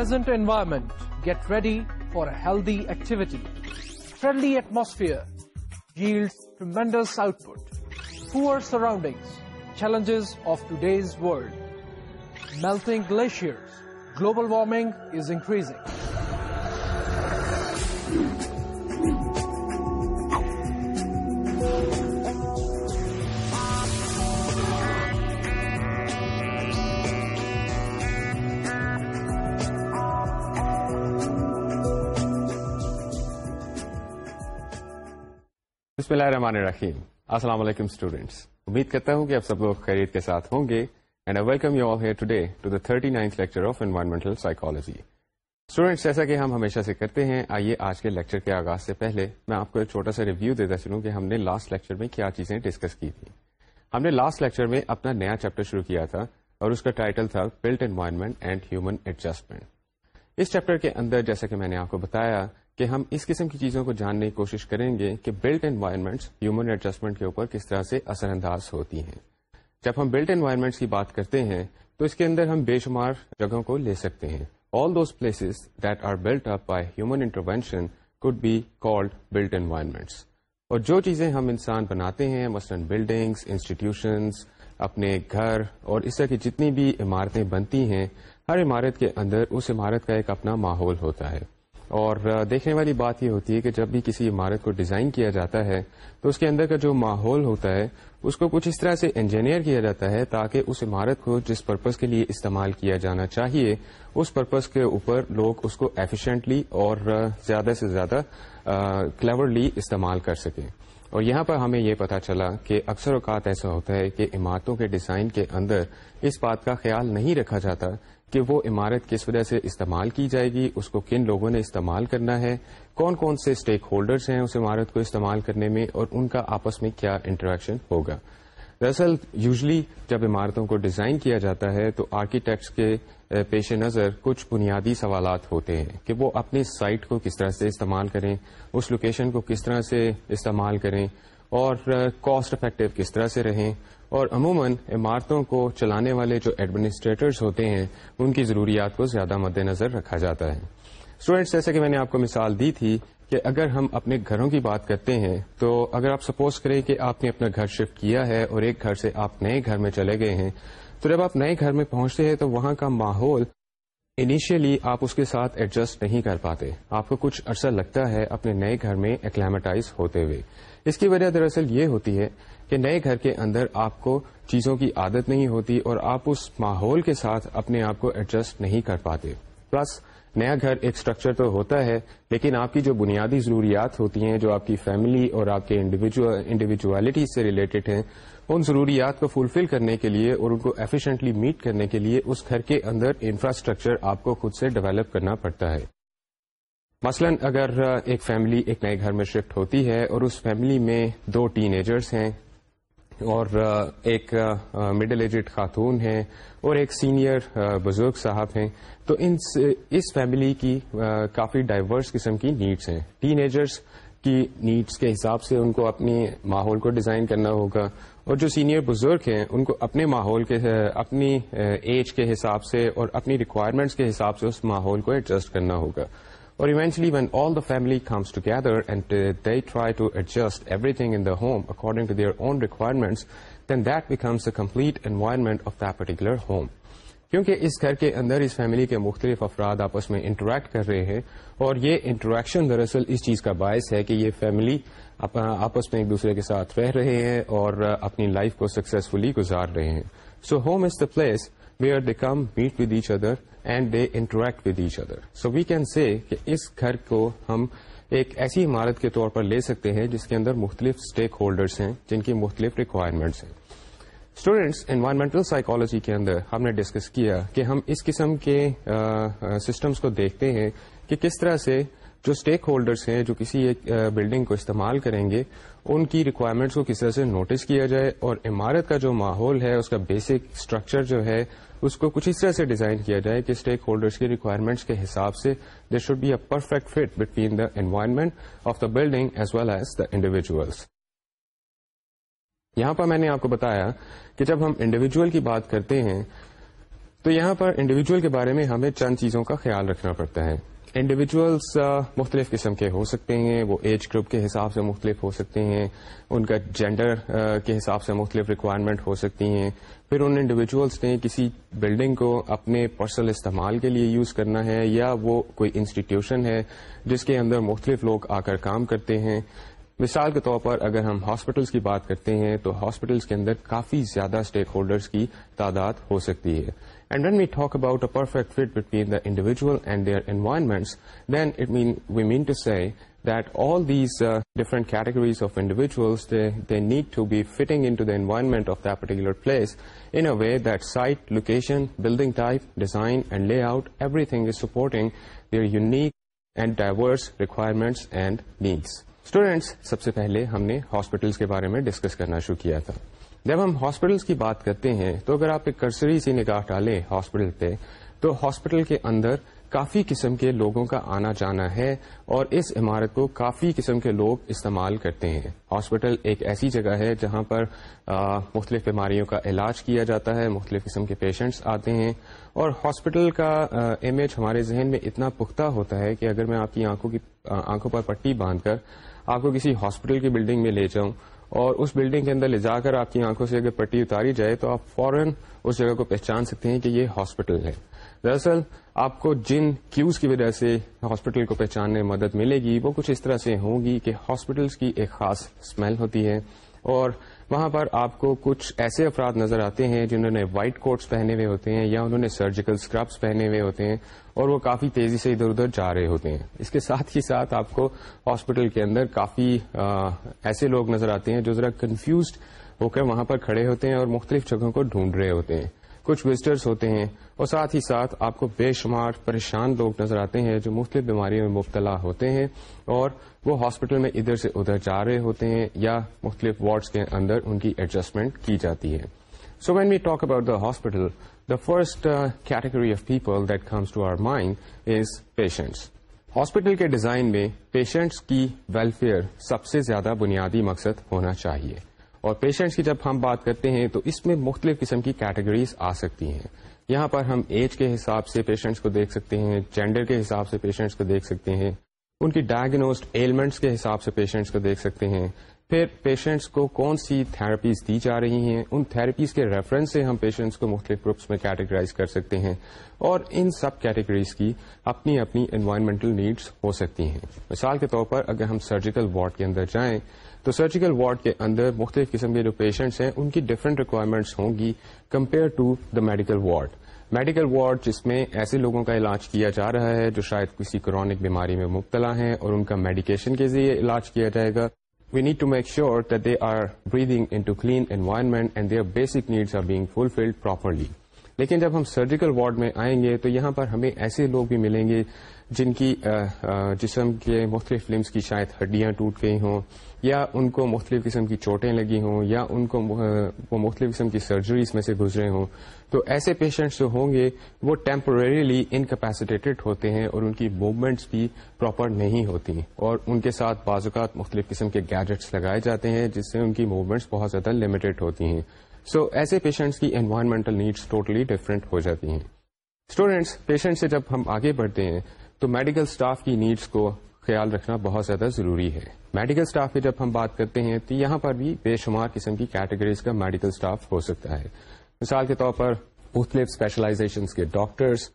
Present environment get ready for the activity friendly atmosphere helps mentals output poor surroundings challenges of takes world melting glacier global warming is increasing بسم اللہ الرحمن الرحیم السلام علیکم students امید کرتا ہوں کہ آپ سب لوگ خیریت کے ساتھ ہوں گے and welcome you all here to the thirty ninth lecture of environmental psychology students جیسا کہ ہم ہمیشہ سے کرتے ہیں آئیے آج کے لیکچر کے آغاز سے پہلے میں آپ کو ایک چھوٹا سا ریویو دیتا چلوں کہ ہم نے لاسٹ لیکچر میں کیا چیزیں ڈسکس کی تھیں ہم نے لاسٹ لیکچر میں اپنا نیا چیپٹر شروع کیا تھا اور اس کا ٹائٹل تھا built environment and human adjustment us chapter کے اندر جیسا کہ میں نے آپ کو بتایا کہ ہم اس قسم کی چیزوں کو جاننے کی کوشش کریں گے کہ بلٹ انوائرمنٹس ہیومن ایڈجسٹمنٹ کے اوپر کس طرح سے اثر انداز ہوتی ہیں جب ہم بلٹ انوائرمنٹس کی بات کرتے ہیں تو اس کے اندر ہم بے شمار جگہوں کو لے سکتے ہیں all those places that are built up by human intervention could be called built environments اور جو چیزیں ہم انسان بناتے ہیں مثلاً بلڈنگس انسٹیٹیوشنس اپنے گھر اور اس طرح کی جتنی بھی عمارتیں بنتی ہیں ہر عمارت کے اندر اس عمارت کا ایک اپنا ماحول ہوتا ہے اور دیکھنے والی بات یہ ہوتی ہے کہ جب بھی کسی عمارت کو ڈیزائن کیا جاتا ہے تو اس کے اندر کا جو ماحول ہوتا ہے اس کو کچھ اس طرح سے انجینئر کیا جاتا ہے تاکہ اس عمارت کو جس پرپز کے لیے استعمال کیا جانا چاہیے اس پرپز کے اوپر لوگ اس کو ایفیشینٹلی اور زیادہ سے زیادہ کلیورلی استعمال کر سکیں اور یہاں پر ہمیں یہ پتا چلا کہ اکثر اوقات ایسا ہوتا ہے کہ عمارتوں کے ڈیزائن کے اندر اس بات کا خیال نہیں رکھا جاتا کہ وہ عمارت کس وجہ سے استعمال کی جائے گی اس کو کن لوگوں نے استعمال کرنا ہے کون کون سے اسٹیک ہولڈرس ہیں اس عمارت کو استعمال کرنے میں اور ان کا آپس میں کیا انٹریکشن ہوگا دراصل یوزلی جب عمارتوں کو ڈیزائن کیا جاتا ہے تو آرکیٹیکٹس کے پیش نظر کچھ بنیادی سوالات ہوتے ہیں کہ وہ اپنی سائٹ کو کس طرح سے استعمال کریں اس لوکیشن کو کس طرح سے استعمال کریں اور کاسٹ افیکٹو کس طرح سے رہیں اور عموماً عمارتوں کو چلانے والے جو ایڈمنسٹریٹرز ہوتے ہیں ان کی ضروریات کو زیادہ مد نظر رکھا جاتا ہے اسٹوڈینٹس جیسے کہ میں نے آپ کو مثال دی تھی کہ اگر ہم اپنے گھروں کی بات کرتے ہیں تو اگر آپ سپوز کریں کہ آپ نے اپنا گھر شفٹ کیا ہے اور ایک گھر سے آپ نئے گھر میں چلے گئے ہیں تو جب آپ نئے گھر میں پہنچتے ہیں تو وہاں کا ماحول انیشیلی آپ اس کے ساتھ ایڈجسٹ نہیں کر پاتے آپ کو کچھ عرصہ لگتا ہے اپنے نئے گھر میں اکلیمیٹائز ہوتے ہوئے اس کی وجہ دراصل یہ ہوتی ہے کہ نئے گھر کے اندر آپ کو چیزوں کی عادت نہیں ہوتی اور آپ اس ماحول کے ساتھ اپنے آپ کو ایڈجسٹ نہیں کر پاتے پلس نیا گھر ایک اسٹرکچر تو ہوتا ہے لیکن آپ کی جو بنیادی ضروریات ہوتی ہیں جو آپ کی فیملی اور آپ کے انڈیویجولیٹی سے ریلیٹڈ ہیں ان ضروریات کو فلفل کرنے کے لیے اور ان کو ایفیشینٹلی میٹ کرنے کے لیے اس گھر کے اندر انفراسٹرکچر آپ کو خود سے ڈیولپ کرنا پڑتا ہے مثلا اگر ایک فیملی ایک نئے گھر میں شفٹ ہوتی ہے اور اس فیملی میں دو ٹیجرس ہیں اور ایک مڈل ایجڈ خاتون ہیں اور ایک سینئر بزرگ صاحب ہیں تو ان اس فیملی کی کافی ڈائیورس قسم کی نیڈس ہیں ٹین ایجرس کی نیڈس کے حساب سے ان کو اپنے ماحول کو ڈیزائن کرنا ہوگا اور جو سینئر بزرگ ہیں ان کو اپنے ماحول کے اپنی ایج کے حساب سے اور اپنی ریکوائرمنٹس کے حساب سے اس ماحول کو ایڈجسٹ کرنا ہوگا اور eventually when all the family comes together and they try to adjust everything in the home according to their own requirements then that becomes a complete environment of the particular home کیونکہ اس گھر کے اندر اس family کے مختلف افراد آپس میں انٹریکٹ کر رہے ہیں اور یہ انٹریکشن دراصل اس چیز کا باعث ہے کہ یہ فیملی آپس میں ایک دوسرے کے ساتھ رہ رہے ہیں اور uh, اپنی لائف کو سکسیزفلی گزار رہے ہیں so home is the place where are they come meet with each other and they interact with each other so we can say کہ اس گھر کو ہم ایک ایسی عمارت کے طور پر لے سکتے ہیں جس کے اندر مختلف اسٹیک ہولڈرس ہیں جن کی مختلف ریکوائرمنٹس ہیں اسٹوڈینٹس انوائرمنٹل سائیکولوجی کے اندر ہم نے ڈسکس کیا کہ ہم اس قسم کے سسٹمس کو دیکھتے ہیں کہ کس طرح سے جو اسٹیک ہولڈرس ہیں جو کسی ایک بلڈنگ کو استعمال کریں گے ان کی ریکوائرمنٹس کو کس طرح سے نوٹس کیا جائے اور عمارت کا جو ماحول ہے اس کا بیسک اسٹرکچر جو ہے اس کو کچھ اس طرح سے ڈیزائن کیا جائے کہ اسٹیک ہولڈرس کی ریکوائرمنٹس کے حساب سے there should be a perfect fit between the environment of the building as well as the individuals یہاں پر میں نے آپ کو بتایا کہ جب ہم انڈیویجل کی بات کرتے ہیں تو یہاں پر انڈیویجل کے بارے میں ہمیں چند چیزوں کا خیال رکھنا پڑتا ہے انڈیویجولس uh, مختلف قسم کے ہو سکتے ہیں وہ ایج گروپ کے حساب سے مختلف ہو سکتے ہیں ان کا جینڈر uh, کے حساب سے مختلف ریکوائرمنٹ ہو سکتی ہیں پھر ان انڈیویجولس نے کسی بلڈنگ کو اپنے پرسنل استعمال کے لیے یوز کرنا ہے یا وہ کوئی انسٹیٹیوشن ہے جس کے اندر مختلف لوگ آ کر کام کرتے ہیں مثال کے طور پر اگر ہم ہاسپٹلس کی بات کرتے ہیں تو ہاسپٹلس کے اندر کافی زیادہ اسٹیک ہولڈرس کی تعداد ہو سکتی ہے and when we talk about a perfect fit between the individual and their environments then it mean we mean to see that all these different categories of individuals they need to be fitting in to the environment of particular place in a way that site location building type design and layout everything is supporting their unique and diverse requirements and needs students سب سے پہلے ہم نے hospitals کے بارے میں discuss کرنا شروع کیا تھا جب ہم ہاسپٹلس کی بات کرتے ہیں تو اگر آپ ایک کرسری سی نگاہ ڈالیں ہاسپٹل پہ تو ہاسپٹل کے اندر کافی قسم کے لوگوں کا آنا جانا ہے اور اس عمارت کو کافی قسم کے لوگ استعمال کرتے ہیں ہاسپٹل ایک ایسی جگہ ہے جہاں پر مختلف بیماریوں کا علاج کیا جاتا ہے مختلف قسم کے پیشنٹس آتے ہیں اور ہاسپٹل کا امیج ہمارے ذہن میں اتنا پختہ ہوتا ہے کہ اگر میں آپ کی آنکھوں کی آنکھوں پر پٹی باندھ کر آپ کو کسی ہاسپٹل کی بلڈنگ میں لے جاؤں اور اس بلڈنگ کے اندر لے جا کر آپ کی آنکھوں سے اگر پٹی اتاری جائے تو آپ فوراً اس جگہ کو پہچان سکتے ہیں کہ یہ ہاسپٹل ہے دراصل آپ کو جن کیوز کی وجہ سے ہاسپٹل کو پہچاننے میں مدد ملے گی وہ کچھ اس طرح سے ہوں گی کہ ہاسپٹلس کی ایک خاص اسمیل ہوتی ہے اور وہاں پر آپ کو کچھ ایسے افراد نظر آتے ہیں جنہوں نے وائٹ کوٹس پہنے ہوئے ہوتے ہیں یا انہوں نے سرجیکل اسکربس پہنے ہوئے ہوتے ہیں اور وہ کافی تیزی سے ادھر ادھر جا رہے ہوتے ہیں اس کے ساتھ ہی ساتھ آپ کو ہاسپٹل کے اندر کافی ایسے لوگ نظر آتے ہیں جو ذرا کنفیوزڈ ہو کر وہاں پر کھڑے ہوتے ہیں اور مختلف جگہوں کو ڈھونڈ رہے ہوتے ہیں کچھ وزٹرس ہوتے ہیں اور ساتھ ہی ساتھ آپ کو بے شمار پریشان لوگ نظر آتے ہیں جو مختلف بیماریوں میں مبتلا ہوتے ہیں اور وہ ہاسپٹل میں ادھر سے ادھر جا رہے ہوتے ہیں یا مختلف وارڈس کے اندر ان کی ایڈجسٹمنٹ کی جاتی ہے so when we talk about the hospital the first category of people that comes to our mind is patients hospital کے ڈیزائن میں پیشنٹس کی ویلفیئر سب سے زیادہ بنیادی مقصد ہونا چاہیے اور پیشنٹس کی جب ہم بات کرتے ہیں تو اس میں مختلف قسم کی کیٹیگریز آ سکتی ہیں یہاں پر ہم ایج کے حساب سے پیشنٹس کو دیکھ سکتے ہیں جینڈر کے حساب سے پیشنٹس کو دیکھ سکتے ہیں ان کی ڈائگنوسڈ ایلیمنٹس کے حساب سے پیشنٹس کو دیکھ سکتے ہیں پھر پیشنٹس کو کون سی تھراپیز دی جا رہی ہیں ان تھراپیز کے ریفرنس سے ہم پیشنٹس کو مختلف گروپس میں کیٹیگرائز کر سکتے ہیں اور ان سب کیٹیگریز کی اپنی اپنی انوائرمنٹل نیڈس ہو سکتی ہیں مثال کے طور پر اگر ہم سرجیکل وارڈ کے اندر جائیں تو سرجیکل وارڈ کے اندر مختلف قسم کے جو پیشنٹس ہیں ان کی ڈفرینٹ ریکوائرمنٹس ہوں گی compare to the medical ward medical ward جس میں ایسے لوگوں کا علاج کیا جا رہا ہے جو شاید کسی کرونک بیماری میں مبتلا ہیں اور ان کا میڈیکیشن کے ذریعے علاج کیا جائے گا we need to make sure that they are breathing in to clean environment and their basic needs are being fulfilled properly لیکن جب ہم سرجیکل وارڈ میں آئیں گے تو یہاں پر ہمیں ایسے لوگ بھی ملیں گے جن کی جسم کے مختلف لمس کی شاید ہڈیاں ٹوٹ گئی ہوں یا ان کو مختلف قسم کی چوٹیں لگی ہوں یا ان کو مختلف قسم کی سرجریز میں سے گزرے ہوں تو ایسے پیشنٹس جو ہوں گے وہ ٹیمپرریلی انکیپیسیٹیٹڈ ہوتے ہیں اور ان کی موومنٹس بھی پراپر نہیں ہوتی اور ان کے ساتھ بعض اوقات مختلف قسم کے گیجٹس لگائے جاتے ہیں جس سے ان کی موومنٹس بہت زیادہ لمیٹیڈ ہوتی ہیں سو so, ایسے پیشنٹس کی انوائرمنٹل نیڈس ٹوٹلی ڈفرینٹ ہو جاتی ہیں اسٹوڈینٹس پیشنٹ سے جب ہم آگے بڑھتے ہیں تو میڈیکل اسٹاف کی نیڈس کو خیال رکھنا بہت زیادہ ضروری ہے میڈیکل اسٹاف کی جب ہم بات کرتے ہیں تو یہاں پر بھی بے شمار قسم کی کیٹیگریز کا میڈیکل اسٹاف ہو سکتا ہے مثال کے طور پر مختلف اسپیشلائزیشن کے ڈاکٹرس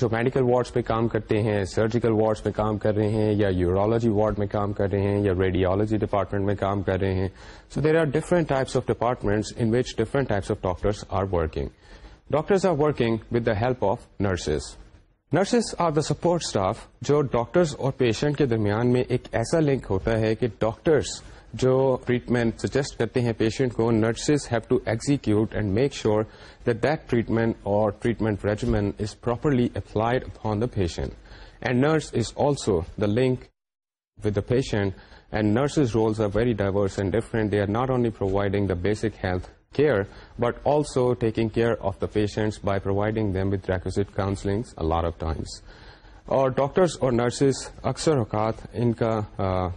جو میڈیکل وارڈس میں کام کرتے ہیں سرجیکل وارڈس میں کام کر رہے ہیں یا یورالوجی وارڈ میں کام کر رہے ہیں یا ریڈیولوجی ڈپارٹمنٹ میں کام کر رہے ہیں so there are different types of departments in which different types of doctors are working doctors are working with the help of nurses nurses are the support staff جو ڈاکٹرز اور patient کے درمیان میں ایک ایسا لنک ہوتا ہے کہ ڈاکٹرز جو ٹریٹمنٹ سجیسٹ کرتے ہیں پیشنٹ کو nurses have to execute and make sure that that treatment اور treatment regimen is properly applied upon the patient and nurse is also the link with the patient and nurses roles are very diverse and different they are not only providing the basic health care but also taking care of the patients by them with with counseling a lot of times اور doctors اور nurses اکثر اوقات ان کا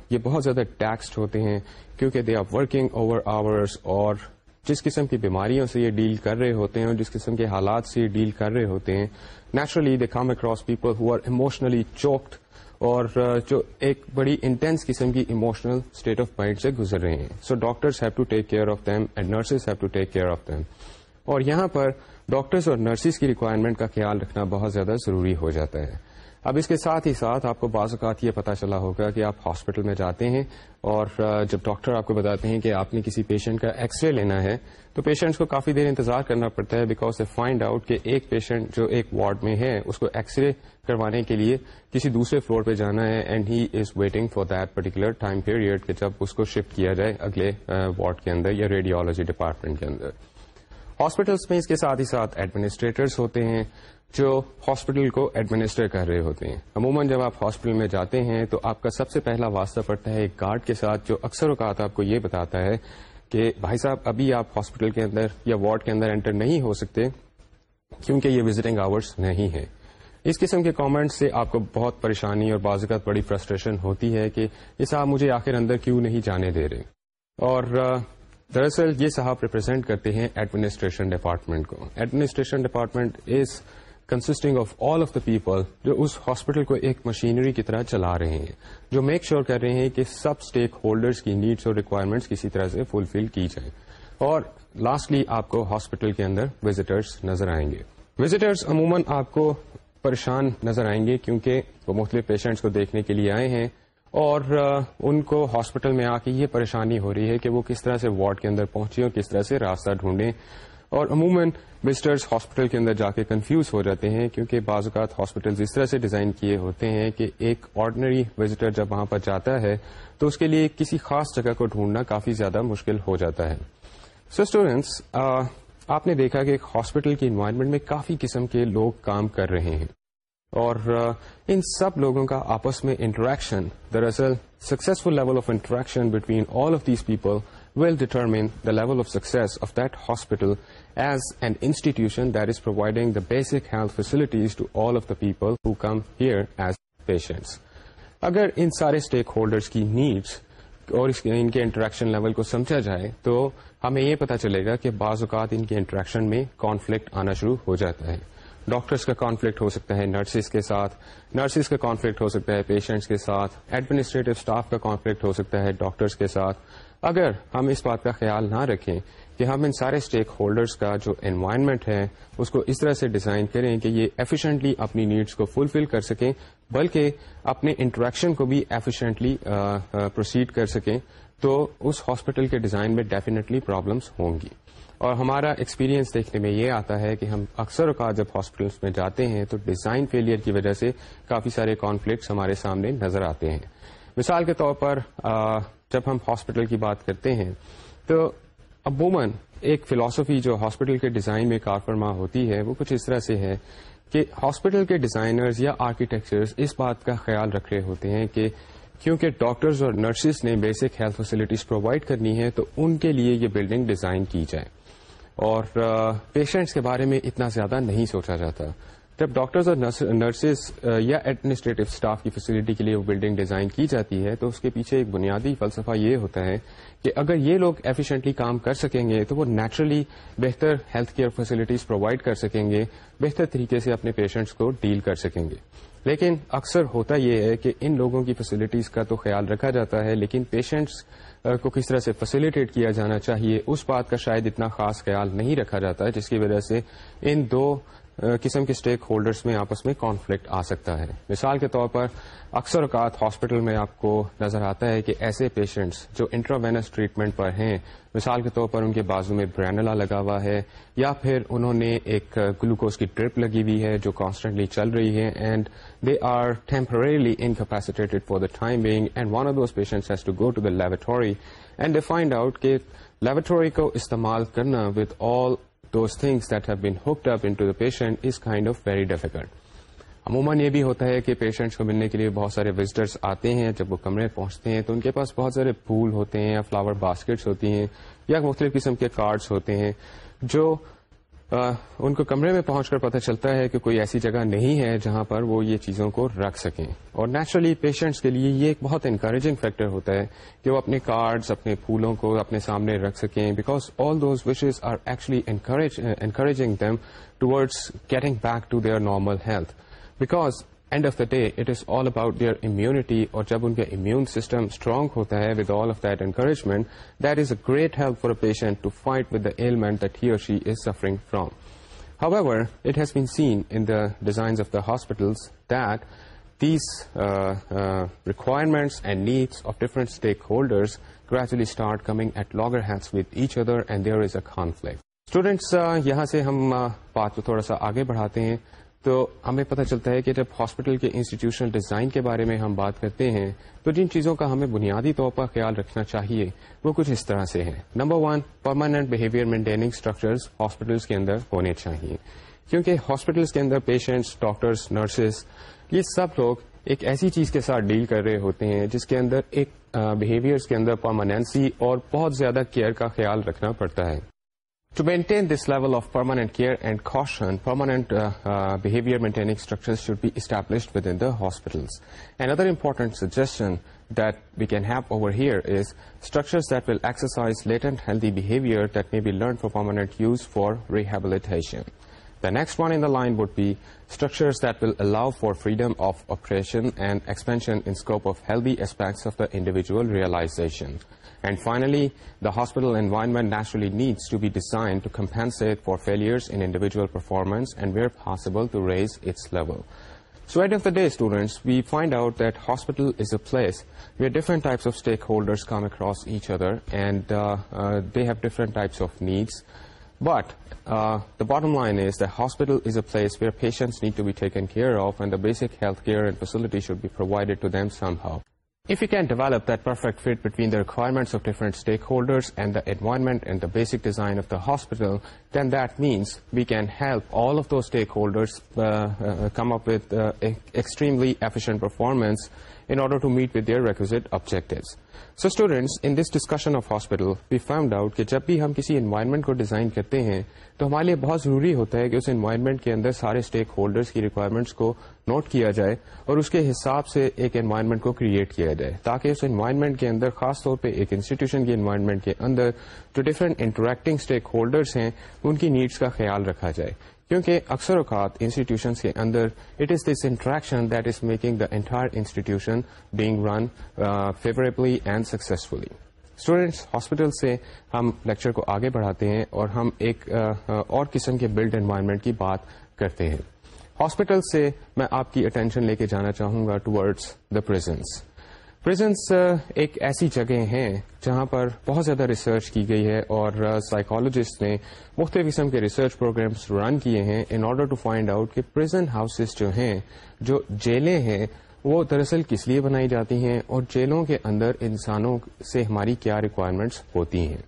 یہ بہت زیادہ taxed ہوتے ہیں کیونکہ they are working over hours اور جس قسم کی بیماریوں سے یہ ڈیل کر رہے ہوتے ہیں اور جس قسم کے حالات سے یہ ڈیل کر رہے ہوتے ہیں naturally they come across people who are emotionally choked اور جو ایک بڑی انٹینس قسم کی اموشنل اسٹیٹ آف مائنڈ سے گزر رہے ہیں so doctors have to take care of them and nurses have to take care of them اور یہاں پر ڈاکٹرس اور نرسز کی ریکوائرمنٹ کا خیال رکھنا بہت زیادہ ضروری ہو جاتا ہے اب اس کے ساتھ ہی ساتھ آپ کو بعض اوقات یہ پتا چلا ہوگا کہ آپ ہاسپٹل میں جاتے ہیں اور جب ڈاکٹر آپ کو بتاتے ہیں کہ آپ نے کسی پیشنٹ کا ایکس رے لینا ہے تو پیشنٹس کو کافی دیر انتظار کرنا پڑتا ہے بیکاز فائنڈ آؤٹ کہ ایک پیشنٹ جو ایک وارڈ میں ہے اس کو ایکس رے کروانے کے لیے کسی دوسرے فلور پہ جانا ہے and he is waiting for that particular time period کہ جب اس کو شفٹ کیا جائے اگلے وارڈ کے اندر یا ریڈیولوجی ڈپارٹمنٹ کے اندر ہاسپٹلس میں اس کے ساتھ ہی ساتھ ایڈمنسٹریٹرس ہوتے ہیں جو ہاسپٹل کو ایڈمنسٹر کر رہے ہوتے ہیں عموماً جب آپ ہاسپٹل میں جاتے ہیں تو آپ کا سب سے پہلا واسطہ پڑتا ہے ایک گارڈ کے ساتھ جو اکثر اوقات آپ کو یہ بتاتا ہے کہ بھائی صاحب ابھی آپ ہاسپٹل کے اندر یا وارڈ کے اندر انٹر نہیں ہو سکتے کیونکہ یہ وزٹنگ آورس نہیں ہے اس قسم کے کامنٹ سے آپ کو بہت پریشانی اور بعض اوقات بڑی فرسٹریشن ہوتی ہے کہ یہ صاحب مجھے آخر اندر کیوں نہیں جانے دے رہے اور دراصل یہ صاحب ریپرزینٹ کرتے ہیں ایڈمنسٹریشن ڈپارٹمنٹ کو administration department is consisting of all of the people جو اس ہاسپٹل کو ایک مشینری کی طرح چلا رہے ہیں جو میک شیور sure کر رہے ہیں کہ سب اسٹیک ہولڈرس کی نیڈس اور ریکوائرمنٹس کسی طرح سے فلفل کی جائیں اور لاسٹلی آپ کو ہاسپٹل کے اندر وزٹرس نظر آئیں گے وزٹرس عموماً آپ کو پریشان نظر آئیں گے کیونکہ وہ مختلف پیشنٹس کو دیکھنے کے لیے آئے ہیں اور ان کو ہاسپٹل میں آ کے یہ پریشانی ہو رہی ہے کہ وہ کس طرح سے وارڈ کے اندر پہنچے اور کس طرح سے راستہ ڈھونڈیں اور عموماً وزٹرس ہاسپٹل کے اندر جا کے کنفیوز ہو جاتے ہیں کیونکہ بعض اوقات ہاسپٹل اس طرح سے ڈیزائن کیے ہوتے ہیں کہ ایک آرڈنری وزٹر جب وہاں پر جاتا ہے تو اس کے لیے کسی خاص جگہ کو ڈھونڈنا کافی زیادہ مشکل ہو جاتا ہے so اسٹوڈینٹس آپ نے دیکھا کہ ایک ہاسپٹل کی انوائرمنٹ میں کافی قسم کے لوگ کام کر رہے ہیں اور ان سب لوگوں کا آپس میں انٹریکشن دراصل successful level of interaction between all of these people will determine the level of success of that hospital as an institution that is providing the basic health facilities to all of the people who come here as patients اگر ان سارے stack holders کی needs اور ان کے interaction level کو سمجھا جائے تو ہمیں یہ پتا چلے گا کہ بعض اوقات ان کے انٹریکشن میں کانفلکٹ آنا شروع ہو جاتا ہے ڈاکٹرس کا کانفلکٹ ہو سکتا ہے نرسز کے ساتھ نرسز کا کانفلکٹ ہو سکتا ہے پیشنٹس کے ساتھ ایڈمنسٹریٹو اسٹاف کا کانفلکٹ ہو سکتا ہے ڈاکٹرس کے ساتھ اگر ہم اس بات کا خیال نہ رکھیں کہ ہم ان سارے اسٹیک ہولڈرس کا جو انوائرمنٹ ہے اس کو اس طرح سے ڈیزائن کریں کہ یہ ایفیشنٹلی اپنی نیڈس کو فلفل کر سکیں بلکہ اپنے انٹریکشن کو بھی ایفیشنٹلی پروسیڈ کر سکیں تو اس ہاسپٹل کے ڈیزائن میں ڈیفینیٹلی پرابلمس ہوں گی اور ہمارا ایکسپیرینس دیکھنے میں یہ آتا ہے کہ ہم اکثر اوقات جب ہاسپٹلس میں جاتے ہیں تو ڈیزائن فیلئر کی وجہ سے کافی سارے کانفلکٹس ہمارے سامنے نظر آتے ہیں مثال کے طور پر جب ہم ہاسپٹل کی بات کرتے ہیں تو عموماً ایک فلاسفی جو ہاسپٹل کے ڈیزائن میں کارفرما ہوتی ہے وہ کچھ اس طرح سے ہے کہ ہاسپٹل کے ڈیزائنرز یا آرکیٹیکچرز اس بات کا خیال رکھ رہے ہوتے ہیں کہ کیونکہ ڈاکٹرز اور نرسز نے بیسک ہیلتھ فیسلٹیز پرووائڈ کرنی ہے تو ان کے لیے یہ بلڈنگ ڈیزائن کی جائے اور پیشنٹس کے بارے میں اتنا زیادہ نہیں سوچا جاتا جب ڈاکٹرز اور نرسز یا ایڈمنسٹریٹو اسٹاف کی فیسلٹی کے لیے وہ بلڈنگ ڈیزائن کی جاتی ہے تو اس کے پیچھے ایک بنیادی فلسفہ یہ ہوتا ہے کہ اگر یہ لوگ ایفیشینٹلی کام کر سکیں گے تو وہ نیچرلی بہتر ہیلتھ کیئر فیسلٹیز پرووائڈ کر سکیں گے بہتر طریقے سے اپنے پیشنٹس کو ڈیل کر سکیں گے لیکن اکثر ہوتا یہ ہے کہ ان لوگوں کی فیسلٹیز کا تو خیال رکھا جاتا ہے لیکن پیشنٹس کو کس طرح سے فیسلٹیٹ کیا جانا چاہیے اس بات کا شاید اتنا خاص خیال نہیں رکھا جاتا ہے جس کی وجہ سے ان دو قسم کے اسٹیک ہولڈرس میں آپس میں کانفلکٹ آ سکتا ہے مثال کے طور پر اکثر اوقات ہاسپٹل میں آپ کو نظر آتا ہے کہ ایسے پیشنٹس جو انٹراوینس ٹریٹمنٹ پر ہیں مثال کے طور پر ان کے بازو میں برینلا لگا ہوا ہے یا پھر انہوں نے ایک گلوکوز کی ٹرپ لگی ہوئی ہے جو کانسٹنٹلی چل رہی ہے and they are incapacitated for the time being and one of those patients has to go to the laboratory and they find out کہ لیبرٹوری کو استعمال کرنا with all those things have been hooked up in to the patient is kind of very difficult عموماً یہ بھی ہوتا ہے کہ پیشنٹس کو ملنے کے لیے بہت سارے وزٹرس آتے ہیں جب وہ کمرے پہنچتے ہیں تو ان کے پاس بہت سارے پھول ہوتے ہیں یا فلاور باسکٹس ہوتی ہیں یا مختلف قسم کے کارڈس ہوتے ہیں جو ان کو کمرے میں پہنچ کر پتہ چلتا ہے کہ کوئی ایسی جگہ نہیں ہے جہاں پر وہ یہ چیزوں کو رکھ سکیں اور نیچرلی پیشنٹس کے لیے یہ ایک بہت انکریجنگ فیکٹر ہوتا ہے کہ وہ اپنے کارڈز اپنے پھولوں کو اپنے سامنے رکھ سکیں because all those wishes are actually encouraging them towards getting back to their normal health because end of the day it is all about their immunity اور جب ان کا امیون سسٹم اسٹرانگ ہوتا ہے with all of that encouragement that is a great help for a patient to fight with the ailment that he or she is suffering from however it has been seen in designs of the hospital that these requirements and needs of different stakeholders gradually start coming at longer longer with each other and there is a students یہاں سے ہم uh, بات کو تھوڑا سا آگے بڑھاتے ہیں تو ہمیں پتہ چلتا ہے کہ جب ہاسپٹل کے انسٹیٹیوشنل ڈیزائن کے بارے میں ہم بات کرتے ہیں تو جن چیزوں کا ہمیں بنیادی طور پر خیال رکھنا چاہیے وہ کچھ اس طرح سے ہے number one permanent behaviour maintaining structures hospitals کے اندر ہونے چاہیے کیونکہ ہاسپٹلس کے اندر پیشنٹس ڈاکٹرس نرسز یہ سب لوگ ایک ایسی چیز کے ساتھ ڈیل کر رہے ہوتے ہیں جس کے اندر ایک بہیویئرس کے اندر پرماننسی اور بہت زیادہ کیئر کا خیال رکھنا پڑتا ہے To maintain this level of permanent care and caution, permanent uh, uh, behavior-maintaining structures should be established within the hospitals. Another important suggestion that we can have over here is structures that will exercise latent healthy behavior that may be learned for permanent use for rehabilitation. The next one in the line would be structures that will allow for freedom of operation and expansion in scope of healthy aspects of the individual realization. And finally, the hospital environment naturally needs to be designed to compensate for failures in individual performance and, where possible, to raise its level. So at the end of the day, students, we find out that hospital is a place where different types of stakeholders come across each other, and uh, uh, they have different types of needs. But uh, the bottom line is that hospital is a place where patients need to be taken care of, and the basic health care and facility should be provided to them somehow. If you can develop that perfect fit between the requirements of different stakeholders and the environment and the basic design of the hospital, then that means we can help all of those stakeholders uh, uh, come up with uh, extremely efficient performance in order to meet with their objectives students in this discussion of hospital we found out کہ جب بھی ہم کسی environment کو design کرتے ہیں تو ہمارے لیے بہت ضروری ہوتا ہے کہ اس اینوائرمنٹ کے اندر سارے اسٹیک ہولڈرز کی ریکوائرمنٹس کو نوٹ کیا جائے اور اس کے حساب سے ایک اینوائرمنٹ کو کریٹ کیا جائے تاکہ اس اینوائرمنٹ کے اندر خاص طور پر ایک انسٹیٹیوشن کی انوائرمنٹ کے اندر جو ڈفرنٹ انٹریکٹنگ اسٹیک ہولڈرز ہیں ان کی نیڈس کا خیال رکھا جائے کیونکہ اکثر اوقات انسٹیٹیوشنس کے اندر it is this interaction that is making the entire institution being run favourably and successfully students hospital سے ہم لیکچر کو آگے بڑھاتے ہیں اور ہم ایک uh, uh, اور قسم کے بلڈ انوائرمنٹ کی بات کرتے ہیں ہاسپٹل سے میں آپ کی اٹینشن لے کے جانا چاہوں گا دا پرزنس پرزنس uh, ایک ایسی جگہ ہیں جہاں پر بہت زیادہ ریسرچ کی گئی ہے اور سائیکالوجسٹ uh, نے مختلف قسم کے ریسرچ پروگرامس رن کیے ہیں in order to find out کہ پرزن ہاؤسز جو ہیں جو جیلیں ہیں وہ دراصل کس لیے بنائی جاتی ہیں اور جیلوں کے اندر انسانوں سے ہماری کیا ریکوائرمنٹس ہوتی ہیں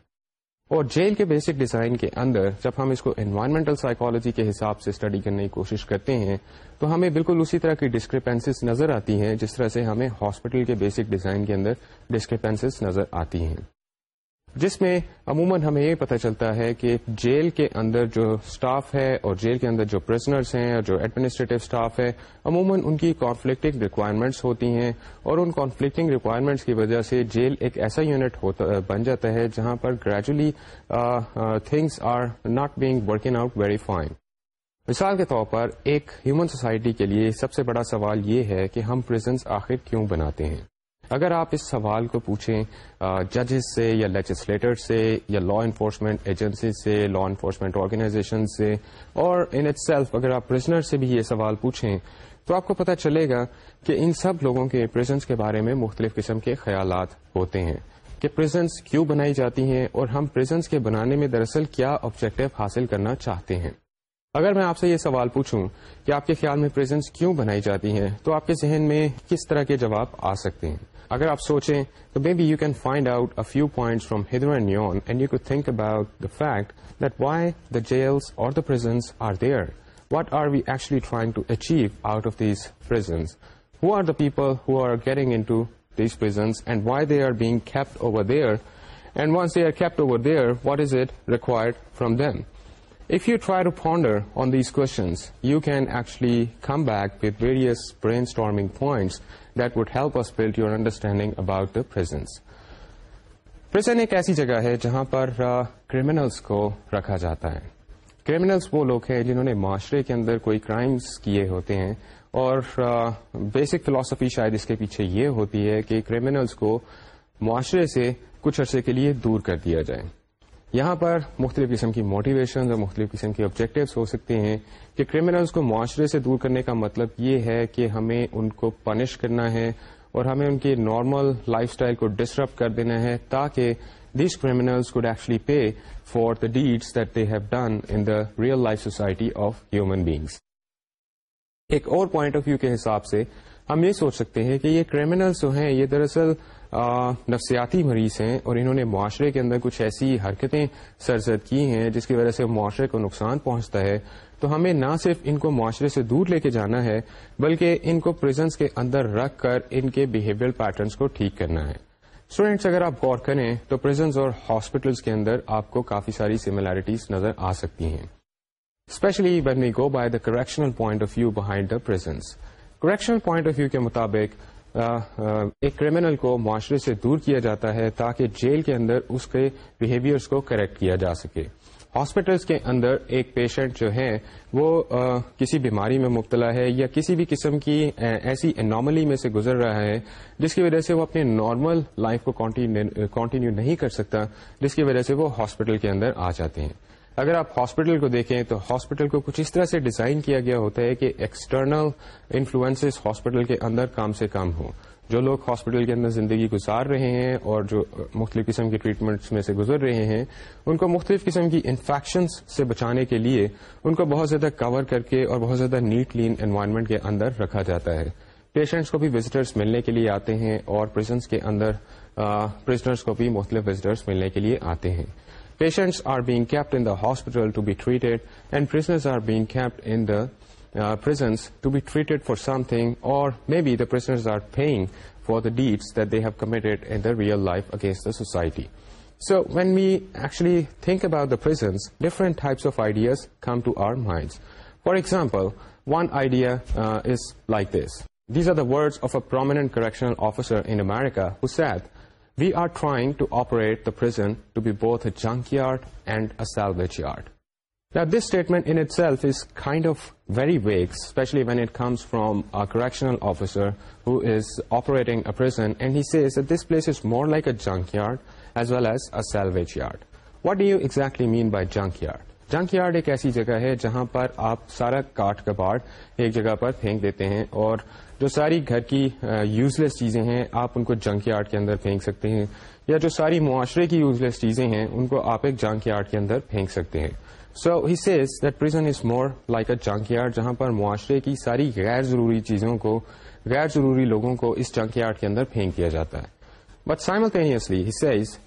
اور جیل کے بیسک ڈیزائن کے اندر جب ہم اس کو انوائرمنٹل سائیکالوجی کے حساب سے اسٹڈی کرنے کی کوشش کرتے ہیں تو ہمیں بالکل اسی طرح کی ڈسکرپینس نظر آتی ہیں جس طرح سے ہمیں ہاسپٹل کے بیسک ڈیزائن کے اندر ڈسکرپینس نظر آتی ہیں جس میں عموماً ہمیں یہ پتہ چلتا ہے کہ جیل کے اندر جو سٹاف ہے اور جیل کے اندر جو پرزنرس ہیں اور جو ایڈمنسٹریٹو سٹاف ہے عموماً ان کی کانفلکٹنگ ریکوائرمنٹس ہوتی ہیں اور ان کانفلکٹنگ ریکوائرمنٹس کی وجہ سے جیل ایک ایسا یونٹ بن جاتا ہے جہاں پر gradually things are not being working out very fine مثال کے طور پر ایک ہیومن سوسائٹی کے لیے سب سے بڑا سوال یہ ہے کہ ہم پرزنس آخر کیوں بناتے ہیں اگر آپ اس سوال کو پوچھیں ججز سے یا لیجسلیٹر سے یا لا انفورسمنٹ ایجنسی سے لا انفورسمنٹ آرگنائزیشن سے اور ان اٹ سیلف اگر آپ پرزنر سے بھی یہ سوال پوچھیں تو آپ کو پتہ چلے گا کہ ان سب لوگوں کے پریزنس کے بارے میں مختلف قسم کے خیالات ہوتے ہیں کہ پریزنس کیوں بنائی جاتی ہیں اور ہم پریزنس کے بنانے میں دراصل کیا آبجیکٹو حاصل کرنا چاہتے ہیں اگر میں آپ سے یہ سوال پوچھوں کہ آپ کے خیال میں پریزنس کیوں بنائی جاتی ہیں تو آپ کے ذہن میں کس طرح کے جواب آ سکتے ہیں اگر آپ سوچیں تو maybe you can find out a few point from hither and yon and you could think about the fact that why the or the prisons are there what are we actually trying to achieve out of these prisons who are the people who are are getting in to these and why they kept over there and once they are kept over there what is it required from then if you try you ponder on these can actually come back with various brainstorming point that would help us build your understanding about prison ایک ایسی جگہ ہے جہاں پر criminals کو رکھا جاتا ہے criminals وہ لوگ ہیں جنہوں نے معاشرے کے اندر کوئی کرائمس کیے ہوتے ہیں اور بیسک فلاسفی شاید اس کے پیچھے یہ ہوتی ہے کہ کرمنلس کو معاشرے سے کچھ عرصے کے لئے دور کر دیا جائے یہاں پر مختلف قسم کی موٹیویشنز اور مختلف قسم کے آبجیکٹوس ہو سکتے ہیں کہ کرمنلز کو معاشرے سے دور کرنے کا مطلب یہ ہے کہ ہمیں ان کو پنش کرنا ہے اور ہمیں ان کی نارمل لائف اسٹائل کو ڈسٹرب کر دینا ہے تاکہ these criminal could actually pay for the deeds that they have done in the real life society of human beings ایک اور پوائنٹ آف ویو کے حساب سے ہم یہ سوچ سکتے ہیں کہ یہ کریمنلس جو ہیں یہ دراصل نفسیاتی مریض ہیں اور انہوں نے معاشرے کے اندر کچھ ایسی حرکتیں سرزد کی ہیں جس کی وجہ سے معاشرے کو نقصان پہنچتا ہے تو ہمیں نہ صرف ان کو معاشرے سے دور لے کے جانا ہے بلکہ ان کو پریزنس کے اندر رکھ کر ان کے بیہیویئر پیٹرنس کو ٹھیک کرنا ہے اسٹوڈینٹس اگر آپ غور کریں تو پریزنس اور ہاسپٹلس کے اندر آپ کو کافی ساری سملیرٹیز نظر آ سکتی ہیں especially when we go by the correctional point of view behind the prisons correctional point of view کے مطابق ایک کریمنل کو معاشرے سے دور کیا جاتا ہے تاکہ جیل کے اندر اس کے بیہیویئرس کو کریکٹ کیا جا سکے ہاسپٹلس کے اندر ایک پیشنٹ جو ہے وہ آ, کسی بیماری میں مبتلا ہے یا کسی بھی قسم کی ایسی انارملی میں سے گزر رہا ہے جس کی وجہ سے وہ اپنے نارمل لائف کو کانٹینیو نہیں کر سکتا جس کی وجہ سے وہ ہاسپٹل کے اندر آ جاتے ہیں اگر آپ ہاسپٹل کو دیکھیں تو ہاسپٹل کو کچھ اس طرح سے ڈیزائن کیا گیا ہوتا ہے کہ ایکسٹرنل انفلوئنس ہاسپٹل کے اندر کام سے کم ہوں جو لوگ ہاسپٹل کے اندر زندگی گزار رہے ہیں اور جو مختلف قسم کے ٹریٹمنٹس میں سے گزر رہے ہیں ان کو مختلف قسم کی انفیکشنز سے بچانے کے لیے ان کو بہت زیادہ کور کر کے اور بہت زیادہ نیٹ کلین انوائرمنٹ کے اندر رکھا جاتا ہے پیشنٹس کو بھی وزٹرس ملنے کے لیے آتے ہیں اور کے اندر کو بھی مختلف وزٹرس ملنے کے لیے آتے ہیں Patients are being kept in the hospital to be treated, and prisoners are being kept in the uh, prisons to be treated for something, or maybe the prisoners are paying for the deeds that they have committed in their real life against the society. So when we actually think about the prisons, different types of ideas come to our minds. For example, one idea uh, is like this. These are the words of a prominent correctional officer in America who said, we are trying to operate the prison to be both a junkyard and a salvage yard. Now, this statement in itself is kind of very vague, especially when it comes from a correctional officer who is operating a prison, and he says that this place is more like a junkyard as well as a salvage yard. What do you exactly mean by junkyard? Junkyard ایک ایسی جگہ ہے جہاں پر آپ سارا کاٹ کباڑ ایک جگہ پر پھینک دیتے ہیں اور جو ساری گھر کی یوز لیس چیزیں ہیں آپ ان کو جنک یارڈ کے اندر پھینک سکتے ہیں یا جو ساری معاشرے کی یوز لیس چیزیں ہیں ان کو آپ ایک جنک یارڈ کے اندر پھینک سکتے ہیں so he says that prison is more like a junkyard جہاں پر معاشرے کی ساری غیر ضروری چیزوں کو غیر ضروری لوگوں کو اس جنک یارڈ کے اندر پھینک دیا جاتا ہے but says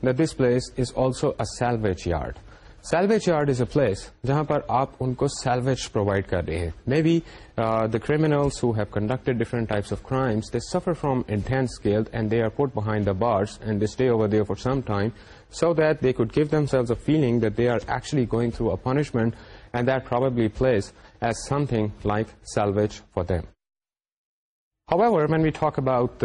that this place is also a salvage yard salvage yard is a place جہاں پر آپ ان کو سیلویج پرووائڈ کر رہے ہیں maybe the criminals who have conducted different types of crimes they suffer from intense scale and they are put behind the bars and they stay over there for some time so that they could give themselves a feeling that they are actually going through a punishment and that probably plays as something like salvage for them when we talk we talk about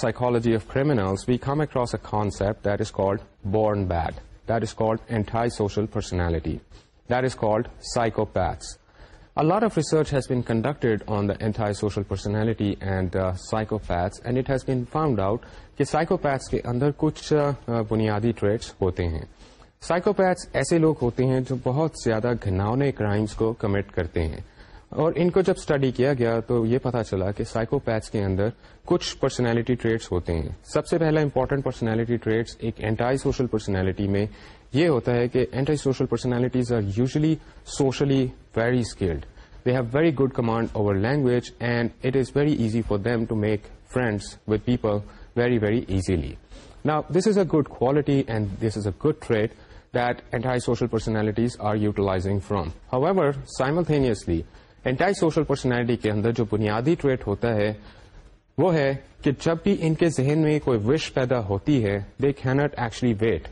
psychology of criminals, we come across a concept that is called born bad antisocial personality psychopaths A lot of research has has been been conducted on the and and uh, it found out کہ psychopaths کے اندر کچھ uh, بنیادی traits ہوتے ہیں psychopaths ایسے لوگ ہوتے ہیں جو بہت زیادہ گھناؤنے کرائمس کو کمٹ کرتے ہیں اور ان کو جب اسٹڈی کیا گیا تو یہ پتا چلا کہ سائیکوپیتھس کے اندر کچھ پرسنالٹی ٹریٹس ہوتے ہیں سب سے پہلا امپورٹنٹ پرسنالٹی ٹریٹس ایک اینٹائی سوشل پرسنالٹی میں یہ ہوتا ہے کہ anti social personalities are usually socially very skilled they have very good command over language and it is very easy for them to make friends with people very very easily نا this is a good quality and this is a good trait that anti social personalities are utilizing from however simultaneously anti social personality کے اندر جو بنیادی treat ہوتا ہے وہ ہے کہ جب بھی ان کے ذہن میں کوئی وش پیدا ہوتی ہے they actually wait